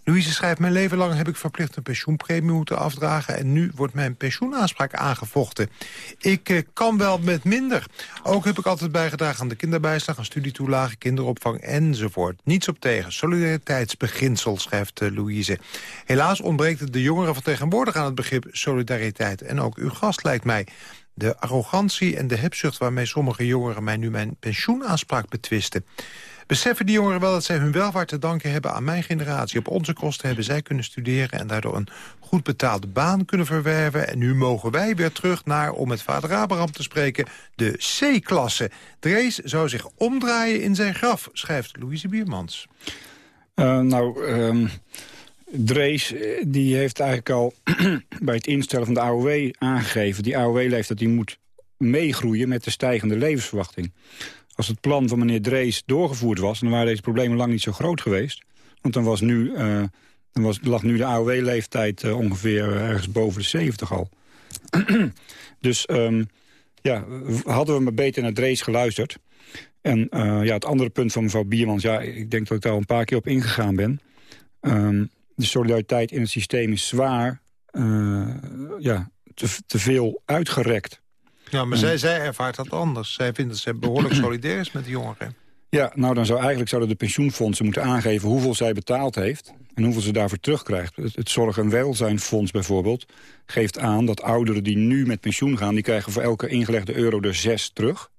Louise schrijft, mijn leven lang heb ik verplicht een pensioenpremie moeten afdragen. En nu wordt mijn pensioenaanspraak aangevochten. Ik kan wel met minder. Ook heb ik altijd bijgedragen aan de kinderbijslag, aan studietoelagen, kinderopvang enzovoort. Niets op tegen. Solidariteitsbeginsel, schrijft eh, Louise. Helaas ontbreekt het de jongeren van tegenwoordig aan het begrip solidariteit. En ook uw gast lijkt mij. De arrogantie en de hebzucht waarmee sommige jongeren mij nu mijn pensioenaanspraak betwisten. Beseffen die jongeren wel dat zij hun welvaart te danken hebben aan mijn generatie. Op onze kosten hebben zij kunnen studeren en daardoor een goed betaalde baan kunnen verwerven. En nu mogen wij weer terug naar, om met vader Abraham te spreken, de C-klasse. Drees zou zich omdraaien in zijn graf, schrijft Louise Biermans. Eh, nou, ehm, Drees eh, die heeft eigenlijk al bij het instellen van de AOW aangegeven... die AOW-leeftijd die moet meegroeien met de stijgende levensverwachting. Als het plan van meneer Drees doorgevoerd was... dan waren deze problemen lang niet zo groot geweest. Want dan, was nu, eh, dan was, lag nu de AOW-leeftijd ongeveer ergens boven de 70 al. dus ehm, ja, hadden we maar beter naar Drees geluisterd... En eh, ja, het andere punt van mevrouw Biermans... ja, ik denk dat ik daar al een paar keer op ingegaan ben. Ehm, de solidariteit in het systeem is zwaar, eh, ja, te, te veel uitgerekt. Ja, maar zij, zij ervaart dat anders. Zij vindt dat ze behoorlijk solidair is met de jongeren. Ja, nou dan zou eigenlijk zouden de pensioenfondsen moeten aangeven... hoeveel zij betaald heeft en hoeveel ze daarvoor terugkrijgt. Het, het Zorg- en Welzijnfonds bijvoorbeeld geeft aan dat ouderen die nu met pensioen gaan... die krijgen voor elke ingelegde euro er zes terug.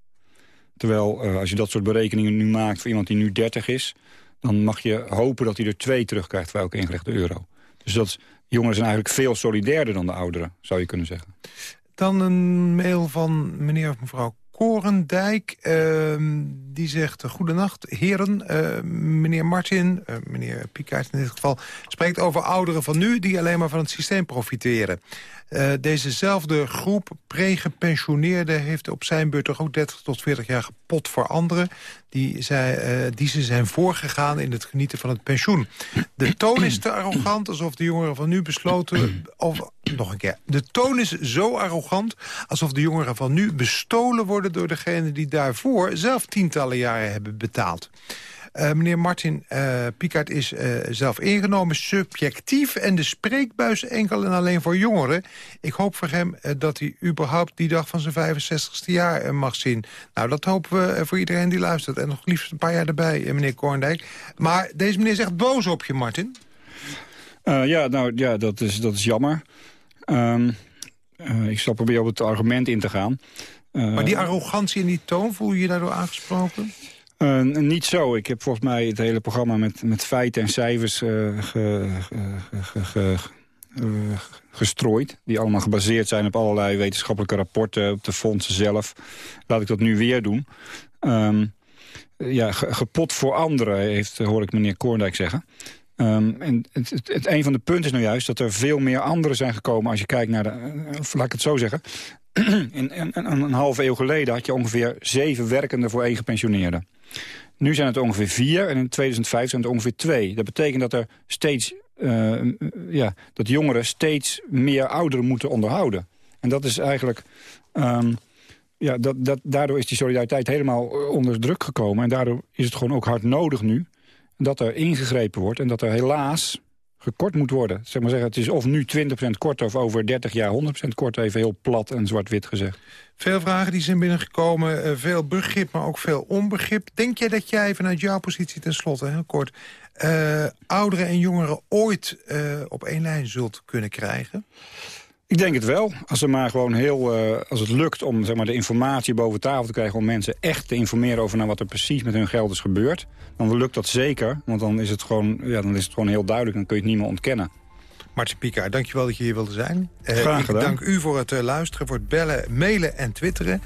Terwijl eh, als je dat soort berekeningen nu maakt voor iemand die nu 30 is... dan mag je hopen dat hij er twee terugkrijgt voor elke ingelegde euro. Dus dat, jongeren zijn eigenlijk veel solidairder dan de ouderen, zou je kunnen zeggen. Dan een mail van meneer of mevrouw Korendijk. Ehm, die zegt, goedenacht heren. Eh, meneer Martin, eh, meneer Pikaert in dit geval... spreekt over ouderen van nu die alleen maar van het systeem profiteren. Eh, dezezelfde groep pre-gepensioneerden heeft op zijn beurt toch ook 30 tot 40 jaar gepot voor anderen. Die, zij, eh, die ze zijn voorgegaan in het genieten van het pensioen. De toon is te arrogant, alsof de jongeren van nu besloten... Of, nog een keer. De toon is zo arrogant, alsof de jongeren van nu bestolen worden... door degene die daarvoor zelf tientallen jaren hebben betaald. Uh, meneer Martin uh, Picard is uh, zelf ingenomen, subjectief... en de spreekbuis enkel en alleen voor jongeren. Ik hoop voor hem dat hij überhaupt die dag van zijn 65ste jaar mag zien. Nou, dat hopen we voor iedereen die luistert. En nog liefst een paar jaar erbij, meneer Korndijk. Maar deze meneer zegt boos op je, Martin. ja, nou, ja, dat is, dat is jammer. Um, ik zal proberen op het argument in te gaan. maar die arrogantie en die toon, voel je je daardoor aangesproken? Uh, niet zo. Ik heb volgens mij het hele programma met, met feiten en cijfers uh, ge, ge, ge, gestrooid. Die allemaal gebaseerd zijn op allerlei wetenschappelijke rapporten, op de fondsen zelf. Laat ik dat nu weer doen. Um, ja, gepot voor anderen, heeft, hoor ik meneer Koorndijk zeggen. Um, en het, het, een van de punten is nou juist dat er veel meer anderen zijn gekomen... als je kijkt naar de, of laat ik het zo zeggen... In, een halve eeuw geleden had je ongeveer zeven werkenden voor één gepensioneerde. Nu zijn het ongeveer vier en in 2005 zijn het ongeveer twee. Dat betekent dat er steeds, uh, ja, dat jongeren steeds meer ouderen moeten onderhouden. En dat is eigenlijk, um, ja, dat, dat, daardoor is die solidariteit helemaal onder druk gekomen. En daardoor is het gewoon ook hard nodig nu dat er ingegrepen wordt. En dat er helaas gekort moet worden. Zeg maar zeggen, het is of nu 20% kort of over 30 jaar 100% kort. Even heel plat en zwart-wit gezegd. Veel vragen die zijn binnengekomen. Uh, veel begrip, maar ook veel onbegrip. Denk jij dat jij vanuit jouw positie tenslotte, heel kort... Uh, ouderen en jongeren ooit uh, op één lijn zult kunnen krijgen? Ik denk het wel. Als, er maar gewoon heel, uh, als het lukt om zeg maar, de informatie boven tafel te krijgen... om mensen echt te informeren over nou, wat er precies met hun geld is gebeurd... dan lukt dat zeker, want dan is, het gewoon, ja, dan is het gewoon heel duidelijk. Dan kun je het niet meer ontkennen. Martin Pika, dankjewel dat je hier wilde zijn. Uh, Graag gedaan. Ik dank u voor het uh, luisteren, voor het bellen, mailen en twitteren.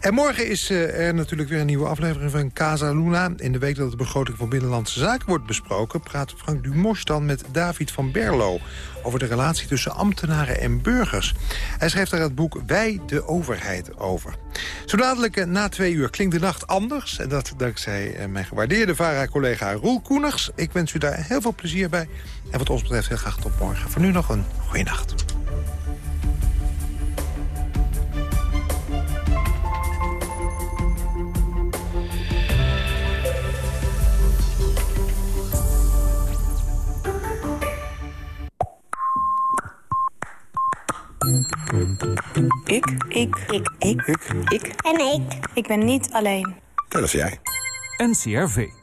En morgen is uh, er natuurlijk weer een nieuwe aflevering van Casa Luna. In de week dat de begroting van Binnenlandse Zaken wordt besproken... praat Frank Dumos dan met David van Berlo... over de relatie tussen ambtenaren en burgers. Hij schrijft daar het boek Wij de Overheid over. Zo dadelijk na twee uur klinkt de nacht anders. En dat dankzij mijn gewaardeerde VARA-collega Roel Koeners. Ik wens u daar heel veel plezier bij. En wat ons betreft heel graag tot morgen. Voor nu nog een goede nacht. Ik. Ik. Ik. Ik. Ik. En ik. Ik ben niet alleen. Dat is jij. NCRV.